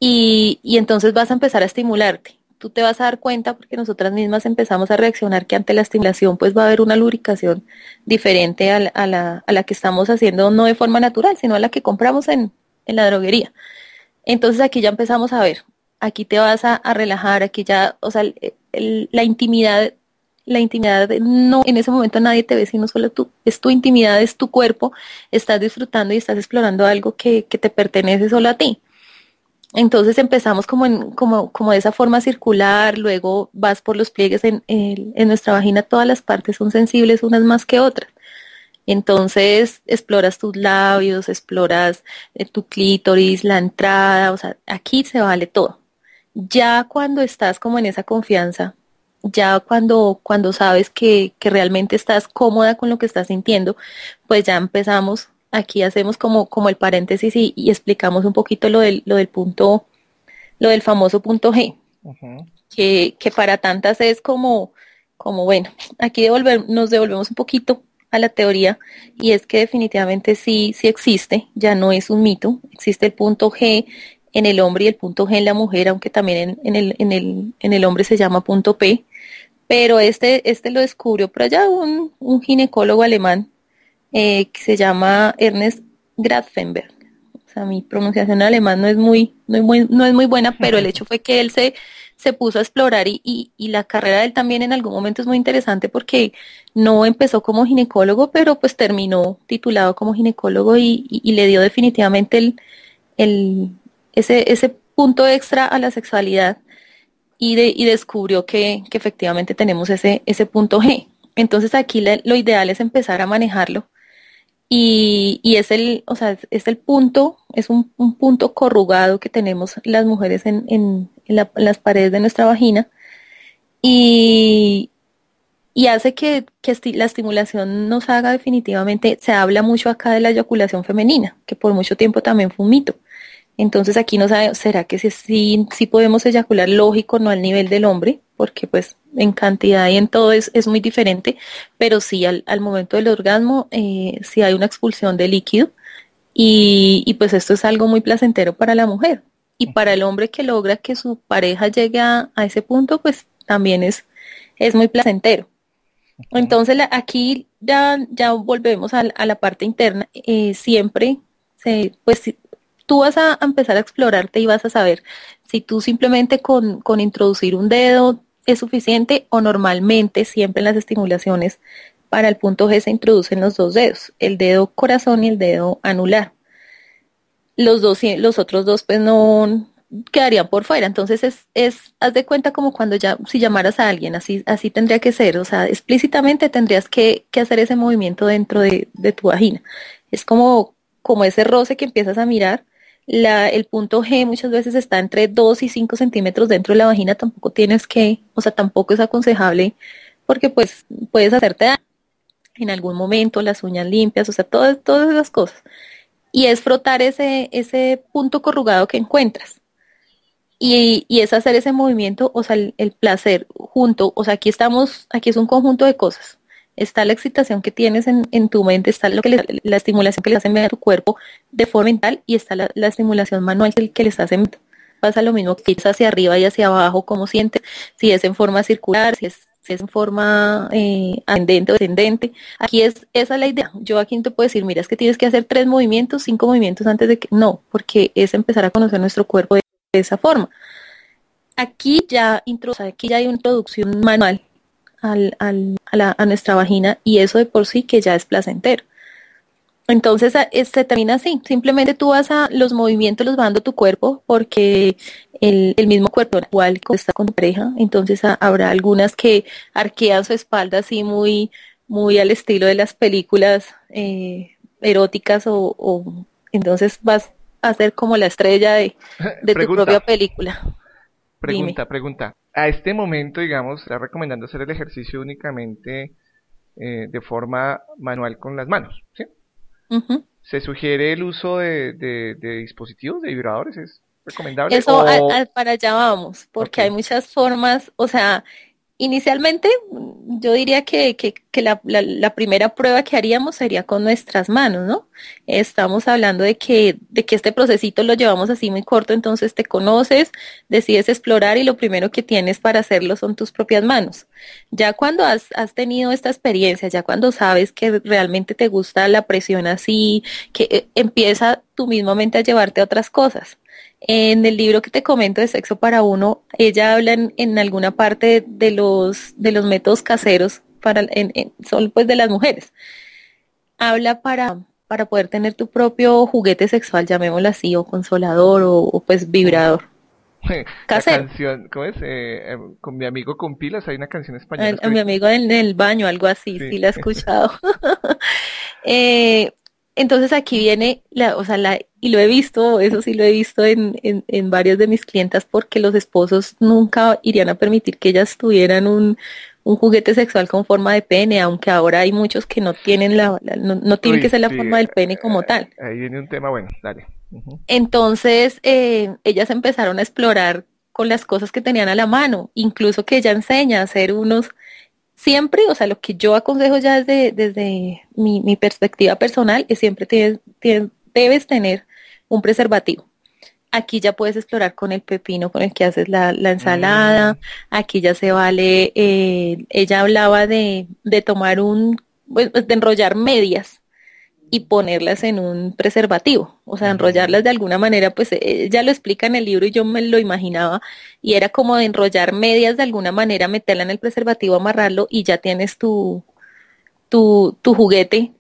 Y, y entonces vas a empezar a estimularte tú te vas a dar cuenta porque nosotras mismas empezamos a reaccionar que ante la estimulación pues va a haber una lubricación diferente a la, a la, que estamos haciendo no de forma natural, sino a la que compramos en, en la droguería. Entonces aquí ya empezamos a ver, aquí te vas a, a relajar, aquí ya, o sea, la intimidad, la intimidad, no, en ese momento nadie te ve, sino solo tú, es tu intimidad, es tu cuerpo, estás disfrutando y estás explorando algo que, que te pertenece solo a ti. Entonces empezamos como, en, como, como de esa forma circular, luego vas por los pliegues en, en, nuestra vagina, todas las partes son sensibles unas más que otras. Entonces exploras tus labios, exploras eh, tu clítoris, la entrada, o sea, aquí se vale todo. Ya cuando estás como en esa confianza, ya cuando, cuando sabes que, que realmente estás cómoda con lo que estás sintiendo, pues ya empezamos aquí hacemos como, como el paréntesis y, explicamos un poquito lo del, lo del punto, lo del famoso punto G, que, que, para tantas es como, como bueno, aquí nos devolvemos un poquito a la teoría y es que definitivamente sí, sí existe, ya no es un mito, existe el punto G en el hombre y el punto G en la mujer, aunque también en, el, en, el, en el hombre se llama punto P, pero este, este lo descubrió por allá un, un ginecólogo alemán eh, que se llama Ernest Grafenberg. O sea, mi pronunciación en alemán no es muy, no es muy, no es muy buena, pero el hecho [LAUGHS] fue que él se, se puso a explorar y, y, la carrera de él también en algún momento es muy interesante porque no empezó como ginecólogo, pero pues terminó titulado como ginecólogo y, y le dio definitivamente el, el, ese, ese punto extra a la sexualidad y, de, y descubrió que, que, efectivamente tenemos ese, ese punto G. Entonces aquí lo ideal es empezar a manejarlo y, y, es el, o sea, es el punto, es un, punto corrugado que tenemos las mujeres en, en, las paredes de nuestra vagina y, hace que, que la estimulación nos haga definitivamente, se habla mucho acá de la eyaculación femenina, que por mucho tiempo también fue un mito. Entonces aquí no sabe, ¿será que sí, podemos eyacular lógico, no al nivel del hombre? Porque pues en cantidad y en todo es, es muy diferente, pero sí al, al momento del orgasmo eh, sí hay una expulsión de líquido y, y, pues esto es algo muy placentero para la mujer. Y para el hombre que logra que su pareja llegue a, ese punto, pues también es, es muy placentero. Entonces aquí ya, ya volvemos a, a la parte interna. Eh, siempre, se, pues tú vas a empezar a explorarte y vas a saber si tú simplemente con, con introducir un dedo es suficiente o normalmente siempre en las estimulaciones para el punto G se introducen los dos dedos, el dedo corazón y el dedo anular. Los dos, los otros dos pues no quedarían por fuera. Entonces es, es, haz de cuenta como cuando ya, si llamaras a alguien, así, así tendría que ser. O sea, explícitamente tendrías que, que hacer ese movimiento dentro de, de, tu vagina. Es como, como ese roce que empiezas a mirar la, el punto G muchas veces está entre 2 y 5 centímetros dentro de la vagina, tampoco tienes que, o sea, tampoco es aconsejable porque pues puedes hacerte en algún momento, las uñas limpias, o sea, todas, todas esas cosas. Y es frotar ese, ese punto corrugado que encuentras. Y, y es hacer ese movimiento, o sea, el, el placer junto, o sea, aquí estamos, aquí es un conjunto de cosas está la excitación que tienes en, en tu mente, está lo que la estimulación que le hacen a tu cuerpo de forma mental y está la, estimulación manual que, que les hacen. Pasa lo mismo que hacia arriba y hacia abajo, como sientes, si es en forma circular, si es, si es en forma eh, ascendente o descendente. Aquí es esa es la idea. Yo aquí no te puedo decir, mira, es que tienes que hacer tres movimientos, cinco movimientos antes de que. No, porque es empezar a conocer nuestro cuerpo de, esa forma. Aquí ya, aquí ya hay una introducción manual al, al, a, la, a, nuestra vagina y eso de por sí que ya es placentero. Entonces se termina así, simplemente tú vas a los movimientos los va dando tu cuerpo porque el, el mismo cuerpo igual está con tu pareja, entonces habrá algunas que arquean su espalda así muy, muy al estilo de las películas eh, eróticas o, o, entonces vas a ser como la estrella de, de tu propia película. Pregunta, pregunta a este momento, digamos, está recomendando hacer el ejercicio únicamente eh, de forma manual con las manos, ¿sí? ¿Se sugiere el uso de, de, dispositivos, de vibradores? ¿Es recomendable? Eso, para allá vamos, porque hay muchas formas, o sea, Inicialmente, yo diría que, que, que la, la, primera prueba que haríamos sería con nuestras manos, ¿no? Estamos hablando de que, de que este procesito lo llevamos así muy corto, entonces te conoces, decides explorar y lo primero que tienes para hacerlo son tus propias manos. Ya cuando has, has tenido esta experiencia, ya cuando sabes que realmente te gusta la presión así, que eh, empieza tu misma mente a llevarte a otras cosas. En el libro que te comento de Sexo para Uno, ella habla en, alguna parte de los, de los métodos caseros para, en, solo pues de las mujeres. Habla para, para poder tener tu propio juguete sexual, llamémoslo así, o consolador o, pues vibrador. [LAUGHS] La canción, ¿cómo es? Eh, em, con mi amigo con pilas, hay una canción española. mi amigo en el baño, algo así, sí, la he escuchado. [LAUGHS] eh, entonces aquí viene, la, o sea, la, y lo he visto, eso sí lo he visto en, en, en varias de mis clientas, porque los esposos nunca irían a permitir que ellas tuvieran un, un juguete sexual con forma de pene, aunque ahora hay muchos que no tienen la, no, no tienen que ser la forma del pene como tal. Ahí viene un tema bueno, dale. Entonces, eh, ellas empezaron a explorar con las cosas que tenían a la mano, incluso que ella enseña a hacer unos, siempre, o sea, lo que yo aconsejo ya desde, desde mi, mi perspectiva personal es siempre tienes, tienes, debes tener un preservativo. Aquí ya puedes explorar con el pepino con el que haces la, ensalada. Mm. Aquí ya se vale. Eh, ella hablaba de, de tomar un, pues, de enrollar medias y ponerlas en un preservativo, o sea, enrollarlas de alguna manera, pues eh, ya lo explica en el libro y yo me lo imaginaba, y era como de enrollar medias de alguna manera, meterla en el preservativo, amarrarlo y ya tienes tu, tu, tu juguete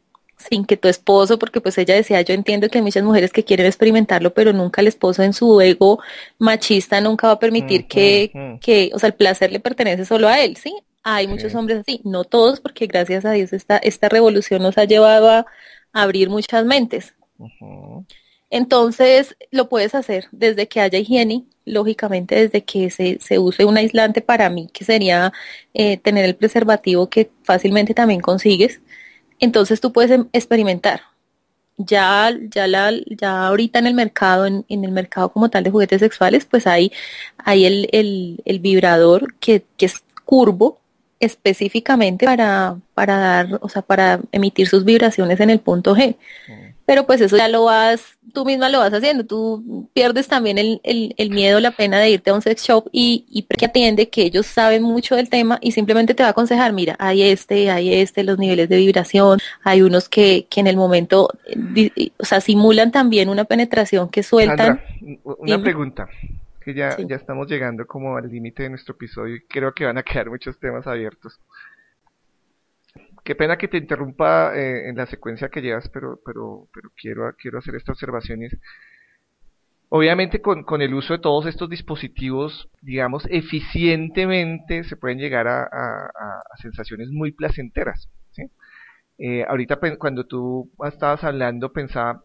sin que tu esposo, porque pues ella decía, yo entiendo que hay muchas mujeres que quieren experimentarlo, pero nunca el esposo en su ego machista nunca va a permitir que, que, o sea, el placer le pertenece solo a él, ¿sí? Hay muchos hombres así, no todos, porque gracias a Dios esta, esta revolución nos ha llevado a, abrir muchas mentes. Entonces, lo puedes hacer desde que haya higiene, lógicamente desde que se, se use un aislante para mí, que sería eh, tener el preservativo que fácilmente también consigues entonces tú puedes em, experimentar. Ya, ya, la, ya ahorita en el mercado, en, el mercado como tal de juguetes sexuales, pues hay, hay el, el, el vibrador que, que es curvo, específicamente para, para dar, o sea, para emitir sus vibraciones en el punto G. Mm pero pues eso ya lo vas, tú misma lo vas haciendo, tú pierdes también el, el, el miedo, la pena de irte a un sex shop y, y que atiende que ellos saben mucho del tema y simplemente te va a aconsejar, mira, hay este, hay este, los niveles de vibración, hay unos que, que en el momento, o sea, simulan también una penetración que sueltan. una pregunta, que ya, ya estamos llegando como al límite de nuestro episodio y creo que van a [LAUGHS] quedar muchos temas abiertos qué pena que te interrumpa eh, en la secuencia que llevas, pero, pero, pero quiero, quiero hacer esta observación. obviamente con, con, el uso de todos estos dispositivos, digamos, eficientemente se pueden llegar a, a, sensaciones muy placenteras. ¿sí? Eh, ahorita cuando tú estabas hablando pensaba,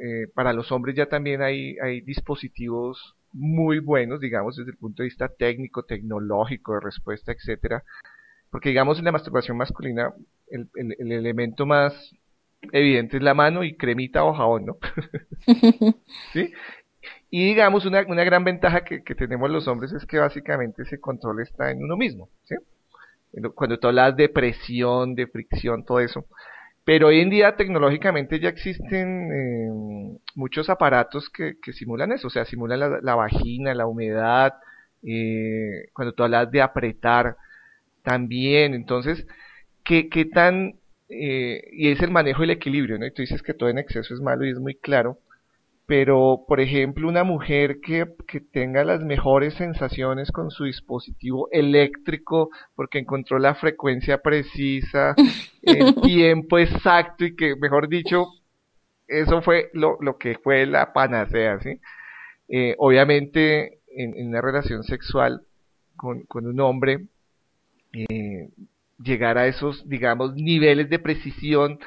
eh, para los hombres ya también hay, hay dispositivos muy buenos, digamos, desde el punto de vista técnico, tecnológico, de respuesta, etcétera, porque digamos en la masturbación masculina el, el, elemento más evidente es la mano y cremita o jabón, ¿no? [LAUGHS] ¿Sí? Y digamos, una, una gran ventaja que, que, tenemos los hombres es que básicamente ese control está en uno mismo, ¿sí? Cuando tú hablas de presión, de fricción, todo eso. Pero hoy en día tecnológicamente ya existen eh, muchos aparatos que, que, simulan eso, o sea, simulan la, vagina, la humedad, eh, cuando tú hablas de apretar también, entonces, ¿qué, qué tan, eh, y es el manejo del equilibrio, ¿no? Y tú dices que todo en exceso es malo y es muy claro, pero por ejemplo una mujer que, que, tenga las mejores sensaciones con su dispositivo eléctrico porque encontró la frecuencia precisa, [LAUGHS] el tiempo exacto y que mejor dicho, eso fue lo, lo que fue la panacea, ¿sí? Eh, obviamente en, en, una relación sexual con, con un hombre, eh, llegar a esos, digamos, niveles de precisión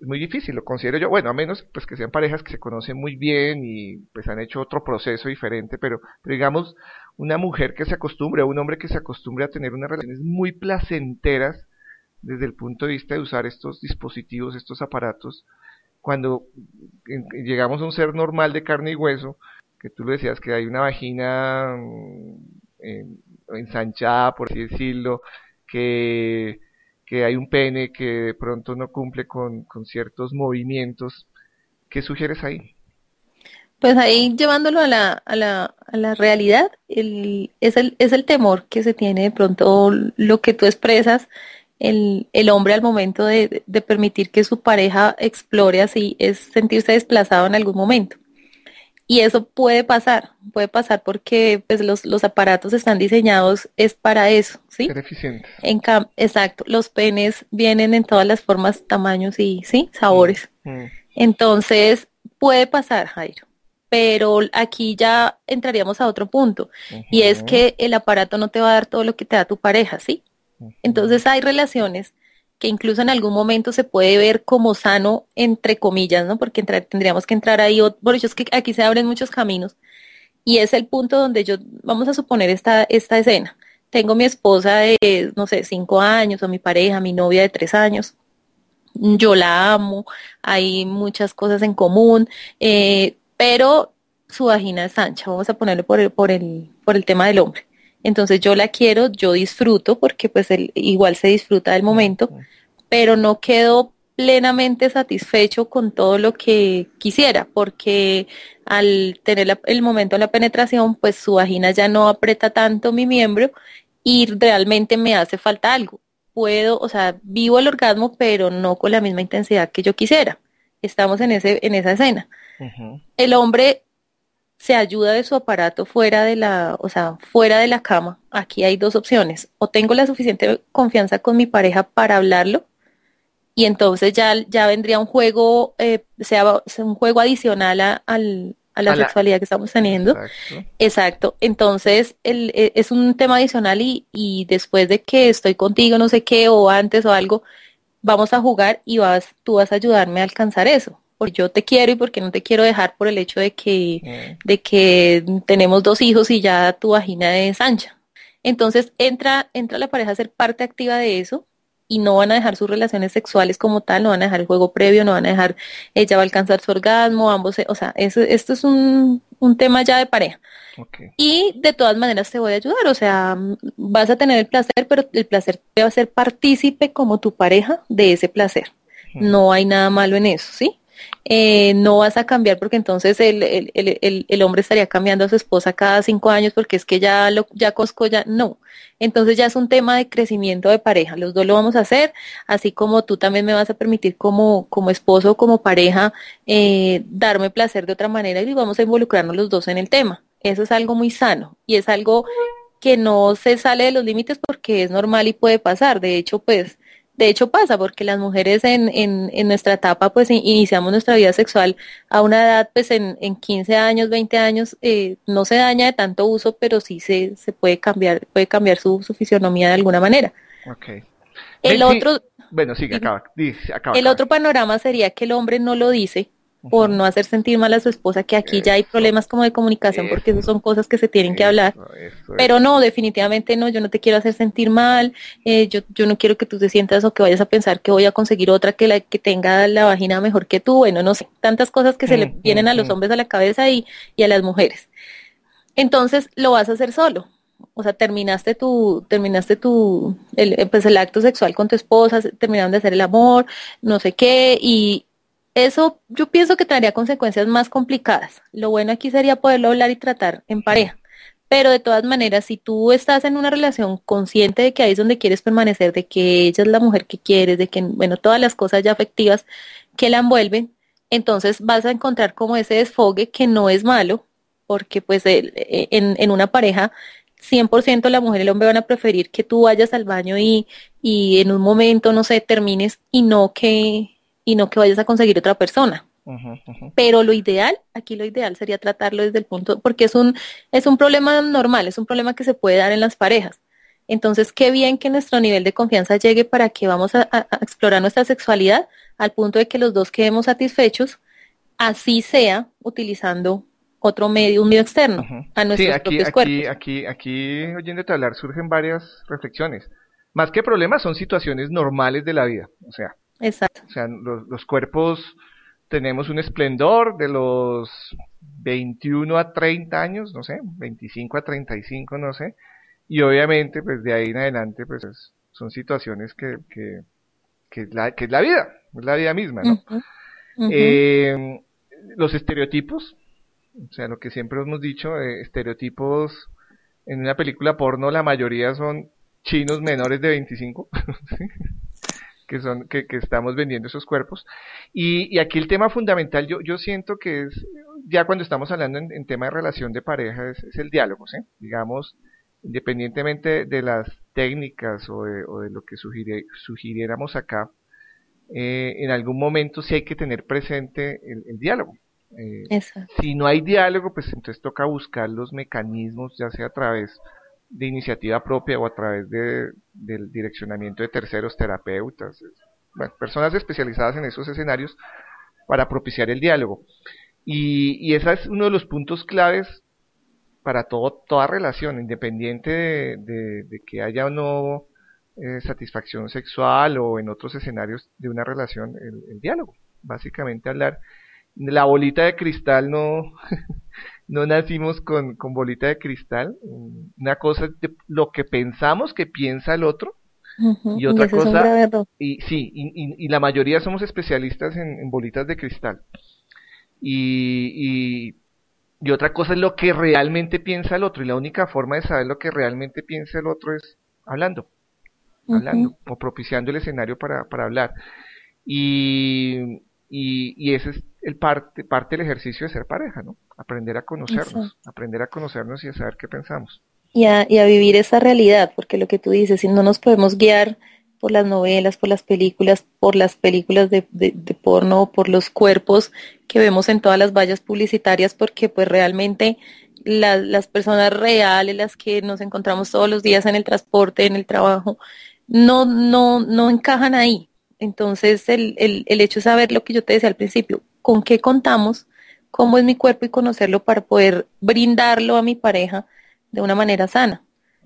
es muy difícil, lo considero yo, bueno, a menos pues que sean parejas que se conocen muy bien y pues han hecho otro proceso diferente, pero, digamos, una mujer que se acostumbre, un hombre que se acostumbre a tener unas relaciones muy placenteras desde el punto de vista de usar estos dispositivos, estos aparatos, cuando llegamos a un ser normal de carne y hueso, que tú lo decías que hay una vagina mm, ensanchada, por así decirlo, que, que hay un pene que de pronto no cumple con, con ciertos movimientos. ¿Qué sugieres ahí? Pues ahí llevándolo a la, a la, a la realidad, el, es, el, es el temor que se tiene de pronto lo que tú expresas, el, el hombre al momento de, de permitir que su pareja explore así, es sentirse desplazado en algún momento. Y eso puede pasar, puede pasar porque pues, los, los aparatos están diseñados es para eso, ¿sí? Ser eficientes. En exacto, los penes vienen en todas las formas, tamaños y, ¿sí? Sabores. Mm, mm. Entonces, puede pasar, Jairo. Pero aquí ya entraríamos a otro punto, y es que el aparato no te va a dar todo lo que te da tu pareja, ¿sí? Entonces hay relaciones que incluso en algún momento se puede ver como sano, entre comillas, ¿no? Porque tendríamos que entrar ahí, por eso es que aquí se abren muchos caminos, y es el punto donde yo, vamos a suponer esta, esta escena. Tengo mi esposa de, no sé, cinco años, o mi pareja, mi novia de tres años, yo la amo, hay muchas cosas en común, eh, pero su vagina es ancha, vamos a ponerlo por el, por el, por el tema del hombre. Entonces yo la quiero, yo disfruto, porque pues él igual se disfruta del momento, pero no quedo plenamente satisfecho con todo lo que quisiera, porque al tener el momento de la penetración, pues su vagina ya no aprieta tanto mi miembro y realmente me hace falta algo puedo, o sea, vivo el orgasmo, pero no con la misma intensidad que yo quisiera. Estamos en ese, en esa escena. El hombre se ayuda de su aparato fuera de la, o sea, fuera de la cama. Aquí hay dos opciones. O tengo la suficiente confianza con mi pareja para hablarlo, y entonces ya, ya vendría un juego, eh, sea un juego adicional al, a la, sexualidad que estamos teniendo. Exacto. Entonces, el, e, es un tema adicional y, y después de que estoy contigo, no sé qué, o antes o algo, vamos a jugar y vas, tú vas a ayudarme a alcanzar eso. Porque yo te quiero y porque no te quiero dejar por el hecho de que, mm. de que tenemos dos hijos y ya tu vagina es ancha. Entonces entra, entra la pareja a ser parte activa de eso y no van a dejar sus relaciones sexuales como tal, no van a dejar el juego previo, no van a dejar, ella va a alcanzar su orgasmo, ambos, o sea, eso, esto es un, un tema ya de pareja. Y de todas maneras te voy a ayudar, o sea, vas a tener el placer, pero el placer te va a ser partícipe como tu pareja de ese placer. No hay nada malo en eso, ¿sí? Eh, no vas a cambiar porque entonces el, el, el, el, hombre estaría cambiando a su esposa cada cinco años porque es que ya lo, ya Cosco ya no. Entonces ya es un tema de crecimiento de pareja. Los dos lo vamos a hacer, así como tú también me vas a permitir como, como esposo como pareja eh, darme placer de otra manera y vamos a involucrarnos los dos en el tema. Eso es algo muy sano y es algo que no se sale de los límites porque es normal y puede pasar. De hecho, pues de hecho pasa porque las mujeres en, en, en nuestra etapa pues iniciamos nuestra vida sexual a una edad pues en, en 15 años, 20 años, eh, no se daña de tanto uso, pero sí se, se puede cambiar, puede cambiar su, su fisionomía de alguna manera. Okay. El otro, bueno, sigue, acaba, el otro panorama sería que el hombre no lo dice, por no hacer sentir mal a su esposa, que aquí ya hay problemas como de comunicación, porque esas son cosas que se tienen que hablar. Pero no, definitivamente no, yo no te quiero hacer sentir mal, eh, yo, yo no quiero que tú te sientas o que vayas a pensar que voy a conseguir otra que, la, que tenga la vagina mejor que tú, bueno, no sé, tantas cosas que se le vienen a los hombres a la cabeza y, y a las mujeres. Entonces lo vas a hacer solo, o sea, terminaste tu, terminaste tu, el, pues el acto sexual con tu esposa, terminaron de hacer el amor, no sé qué, y, eso yo pienso que traería consecuencias más complicadas. Lo bueno aquí sería poderlo hablar y tratar en pareja. Pero de todas maneras, si tú estás en una relación consciente de que ahí es donde quieres permanecer, de que ella es la mujer que quieres, de que, bueno, todas las cosas ya afectivas que la envuelven, entonces vas a encontrar como ese desfogue que no es malo, porque pues eh, en, en una pareja 100% la mujer y el hombre van a preferir que tú vayas al baño y, y en un momento, no sé, termines y no que y no que vayas a conseguir otra persona. Pero lo ideal, aquí lo ideal sería tratarlo desde el punto, porque es un, es un problema normal, es un problema que se puede dar en las parejas. Entonces, qué bien que nuestro nivel de confianza llegue para que vamos a, explorar nuestra sexualidad al punto de que los dos quedemos satisfechos, así sea utilizando otro medio, un medio externo a nuestros aquí, propios aquí, cuerpos. Aquí, aquí, oyéndote hablar, surgen varias reflexiones. Más que problemas, son situaciones normales de la vida. O sea, Exacto. O sea, los, cuerpos tenemos un esplendor de los 21 a 30 años, no sé, 25 a 35, no sé, y obviamente pues de ahí en adelante pues son situaciones que, que, que, es la, que es la vida, es la vida misma, ¿no? Eh, los estereotipos, o sea, lo que siempre hemos dicho, eh, estereotipos en una película porno la mayoría son chinos menores de 25, [LAUGHS] que son que, que estamos vendiendo esos cuerpos y, y, aquí el tema fundamental yo, yo siento que es ya cuando estamos hablando en, tema de relación de pareja es, el diálogo ¿sí? digamos independientemente de las técnicas o de, o de lo que sugiriéramos acá eh, en algún momento sí hay que tener presente el, diálogo. Eh, si no hay diálogo, pues entonces toca buscar los mecanismos, ya sea a través de iniciativa propia o a través de, del direccionamiento de terceros terapeutas, bueno, personas especializadas en esos escenarios para propiciar el diálogo. Y, y ese es uno de los puntos claves para todo, toda relación, independiente de, que haya o no eh, satisfacción sexual o en otros escenarios de una relación, el, diálogo. Básicamente hablar. La bolita de cristal no, [LAUGHS] no nacimos con, con, bolita de cristal. Una cosa es lo que pensamos que piensa el otro. y otra cosa, y sí, y, y, la mayoría somos especialistas en, bolitas de cristal. Y, y otra cosa es lo que realmente piensa el otro. Y la única forma de saber lo que realmente piensa el otro es hablando. Hablando o propiciando el escenario para, para hablar. Y, y, y, ese es el parte, parte del ejercicio de ser pareja, ¿no? Aprender a conocernos, aprender a conocernos y a saber qué pensamos. Y a, y a vivir esa realidad, porque lo que tú dices, si no nos podemos guiar por las novelas, por las películas, por las películas de, de, porno, por los cuerpos que vemos en todas las vallas publicitarias, porque pues realmente las personas reales, las que nos encontramos todos los días en el transporte, en el trabajo, no, no, no encajan ahí. Entonces el, el, el hecho de saber lo que yo te decía al principio, con qué contamos, cómo es mi cuerpo y conocerlo para poder brindarlo a mi pareja de una manera sana.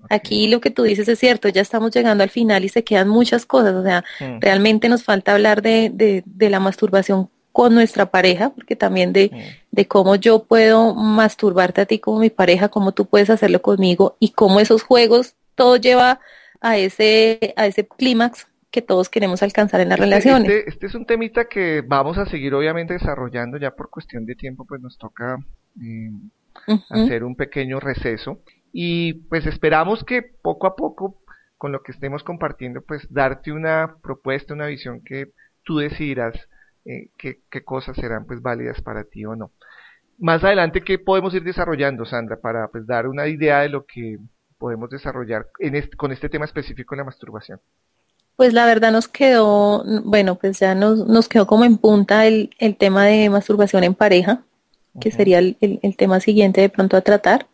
Aquí lo que tú dices es cierto, ya estamos llegando al final y se quedan muchas cosas, o sea, mm. realmente nos falta hablar de, de, de, la masturbación con nuestra pareja, porque también de, mm. de cómo yo puedo masturbarte a ti como mi pareja, cómo tú puedes hacerlo conmigo y cómo esos juegos, todo lleva a ese, a ese clímax que todos queremos alcanzar en las este, relaciones. Este, este, es un temita que vamos a seguir obviamente desarrollando ya por cuestión de tiempo, pues nos toca eh, hacer un pequeño receso y pues esperamos que poco a poco con lo que estemos compartiendo pues darte una propuesta, una visión que tú decidas eh, qué, cosas serán pues válidas para ti o no. Más adelante, ¿qué podemos ir desarrollando, Sandra, para pues dar una idea de lo que podemos desarrollar en con este tema específico de la masturbación? Pues la verdad nos quedó, bueno, pues ya nos, nos quedó como en punta el, el tema de masturbación en pareja, que sería el, el, tema siguiente de pronto a tratar.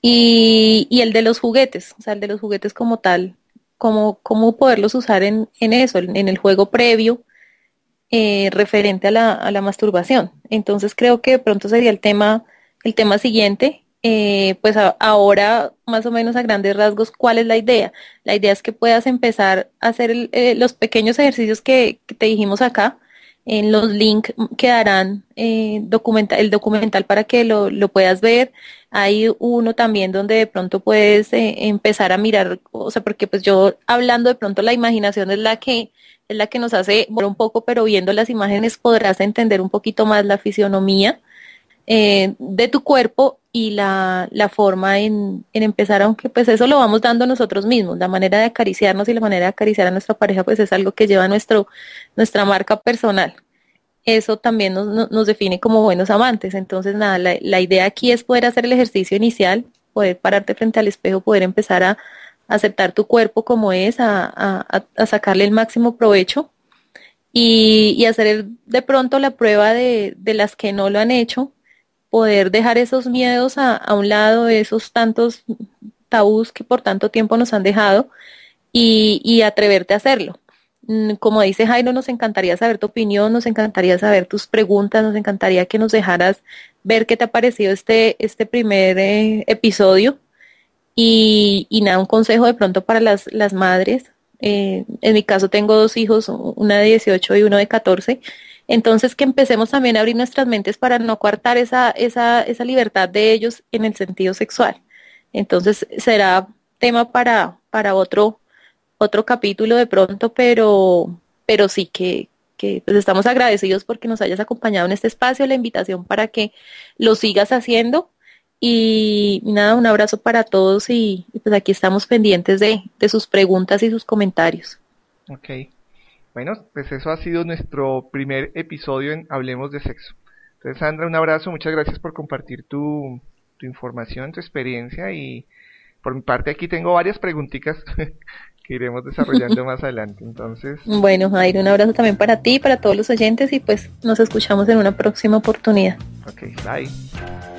Y, y el de los juguetes, o sea, el de los juguetes como tal, cómo, cómo poderlos usar en, en eso, en, el juego previo, eh, referente a la, a la masturbación. Entonces creo que de pronto sería el tema, el tema siguiente. Eh, pues ahora, más o menos a grandes rasgos, ¿cuál es la idea? La idea es que puedas empezar a hacer eh, los pequeños ejercicios que, que te dijimos acá, en los links quedarán eh, documenta el documental para que lo, lo, puedas ver. Hay uno también donde de pronto puedes eh, empezar a mirar, o sea, porque pues yo hablando de pronto la imaginación es la que es la que nos hace un poco, pero viendo las imágenes podrás entender un poquito más la fisionomía eh, de tu cuerpo y la, la forma en, en, empezar, aunque pues eso lo vamos dando nosotros mismos, la manera de acariciarnos y la manera de acariciar a nuestra pareja pues es algo que lleva nuestro, nuestra marca personal. Eso también nos, nos define como buenos amantes. Entonces, nada, la, la idea aquí es poder hacer el ejercicio inicial, poder pararte frente al espejo, poder empezar a, aceptar tu cuerpo como es, a, a, a sacarle el máximo provecho y, y hacer de pronto la prueba de, de las que no lo han hecho, poder dejar esos miedos a, un lado, esos tantos tabús que por tanto tiempo nos han dejado y, atreverte a hacerlo. Mm, como dice Jairo, nos encantaría saber tu opinión, nos encantaría saber tus preguntas, nos encantaría que nos dejaras ver qué te ha parecido este, este primer eh, episodio. Y, y, nada, un consejo de pronto para las, las madres. Eh, en mi caso tengo dos hijos, una de 18 y uno de 14. Entonces que empecemos también a abrir nuestras mentes para no coartar esa, esa, esa libertad de ellos en el sentido sexual. Entonces será tema para, para otro, otro capítulo de pronto, pero, pero sí que, que pues estamos agradecidos porque nos hayas acompañado en este espacio, la invitación para que lo sigas haciendo. Y nada, un abrazo para todos y, pues aquí estamos pendientes de, de sus preguntas y sus comentarios. Ok. Bueno, pues eso ha sido nuestro primer episodio en Hablemos de Sexo. Entonces, Sandra, un abrazo, muchas gracias por compartir tu, información, tu experiencia y por mi parte aquí tengo varias preguntitas [LAUGHS] que iremos desarrollando más adelante. Entonces. Bueno, Jairo, un abrazo también para ti, para todos los oyentes y pues nos escuchamos en una próxima oportunidad. Ok, bye.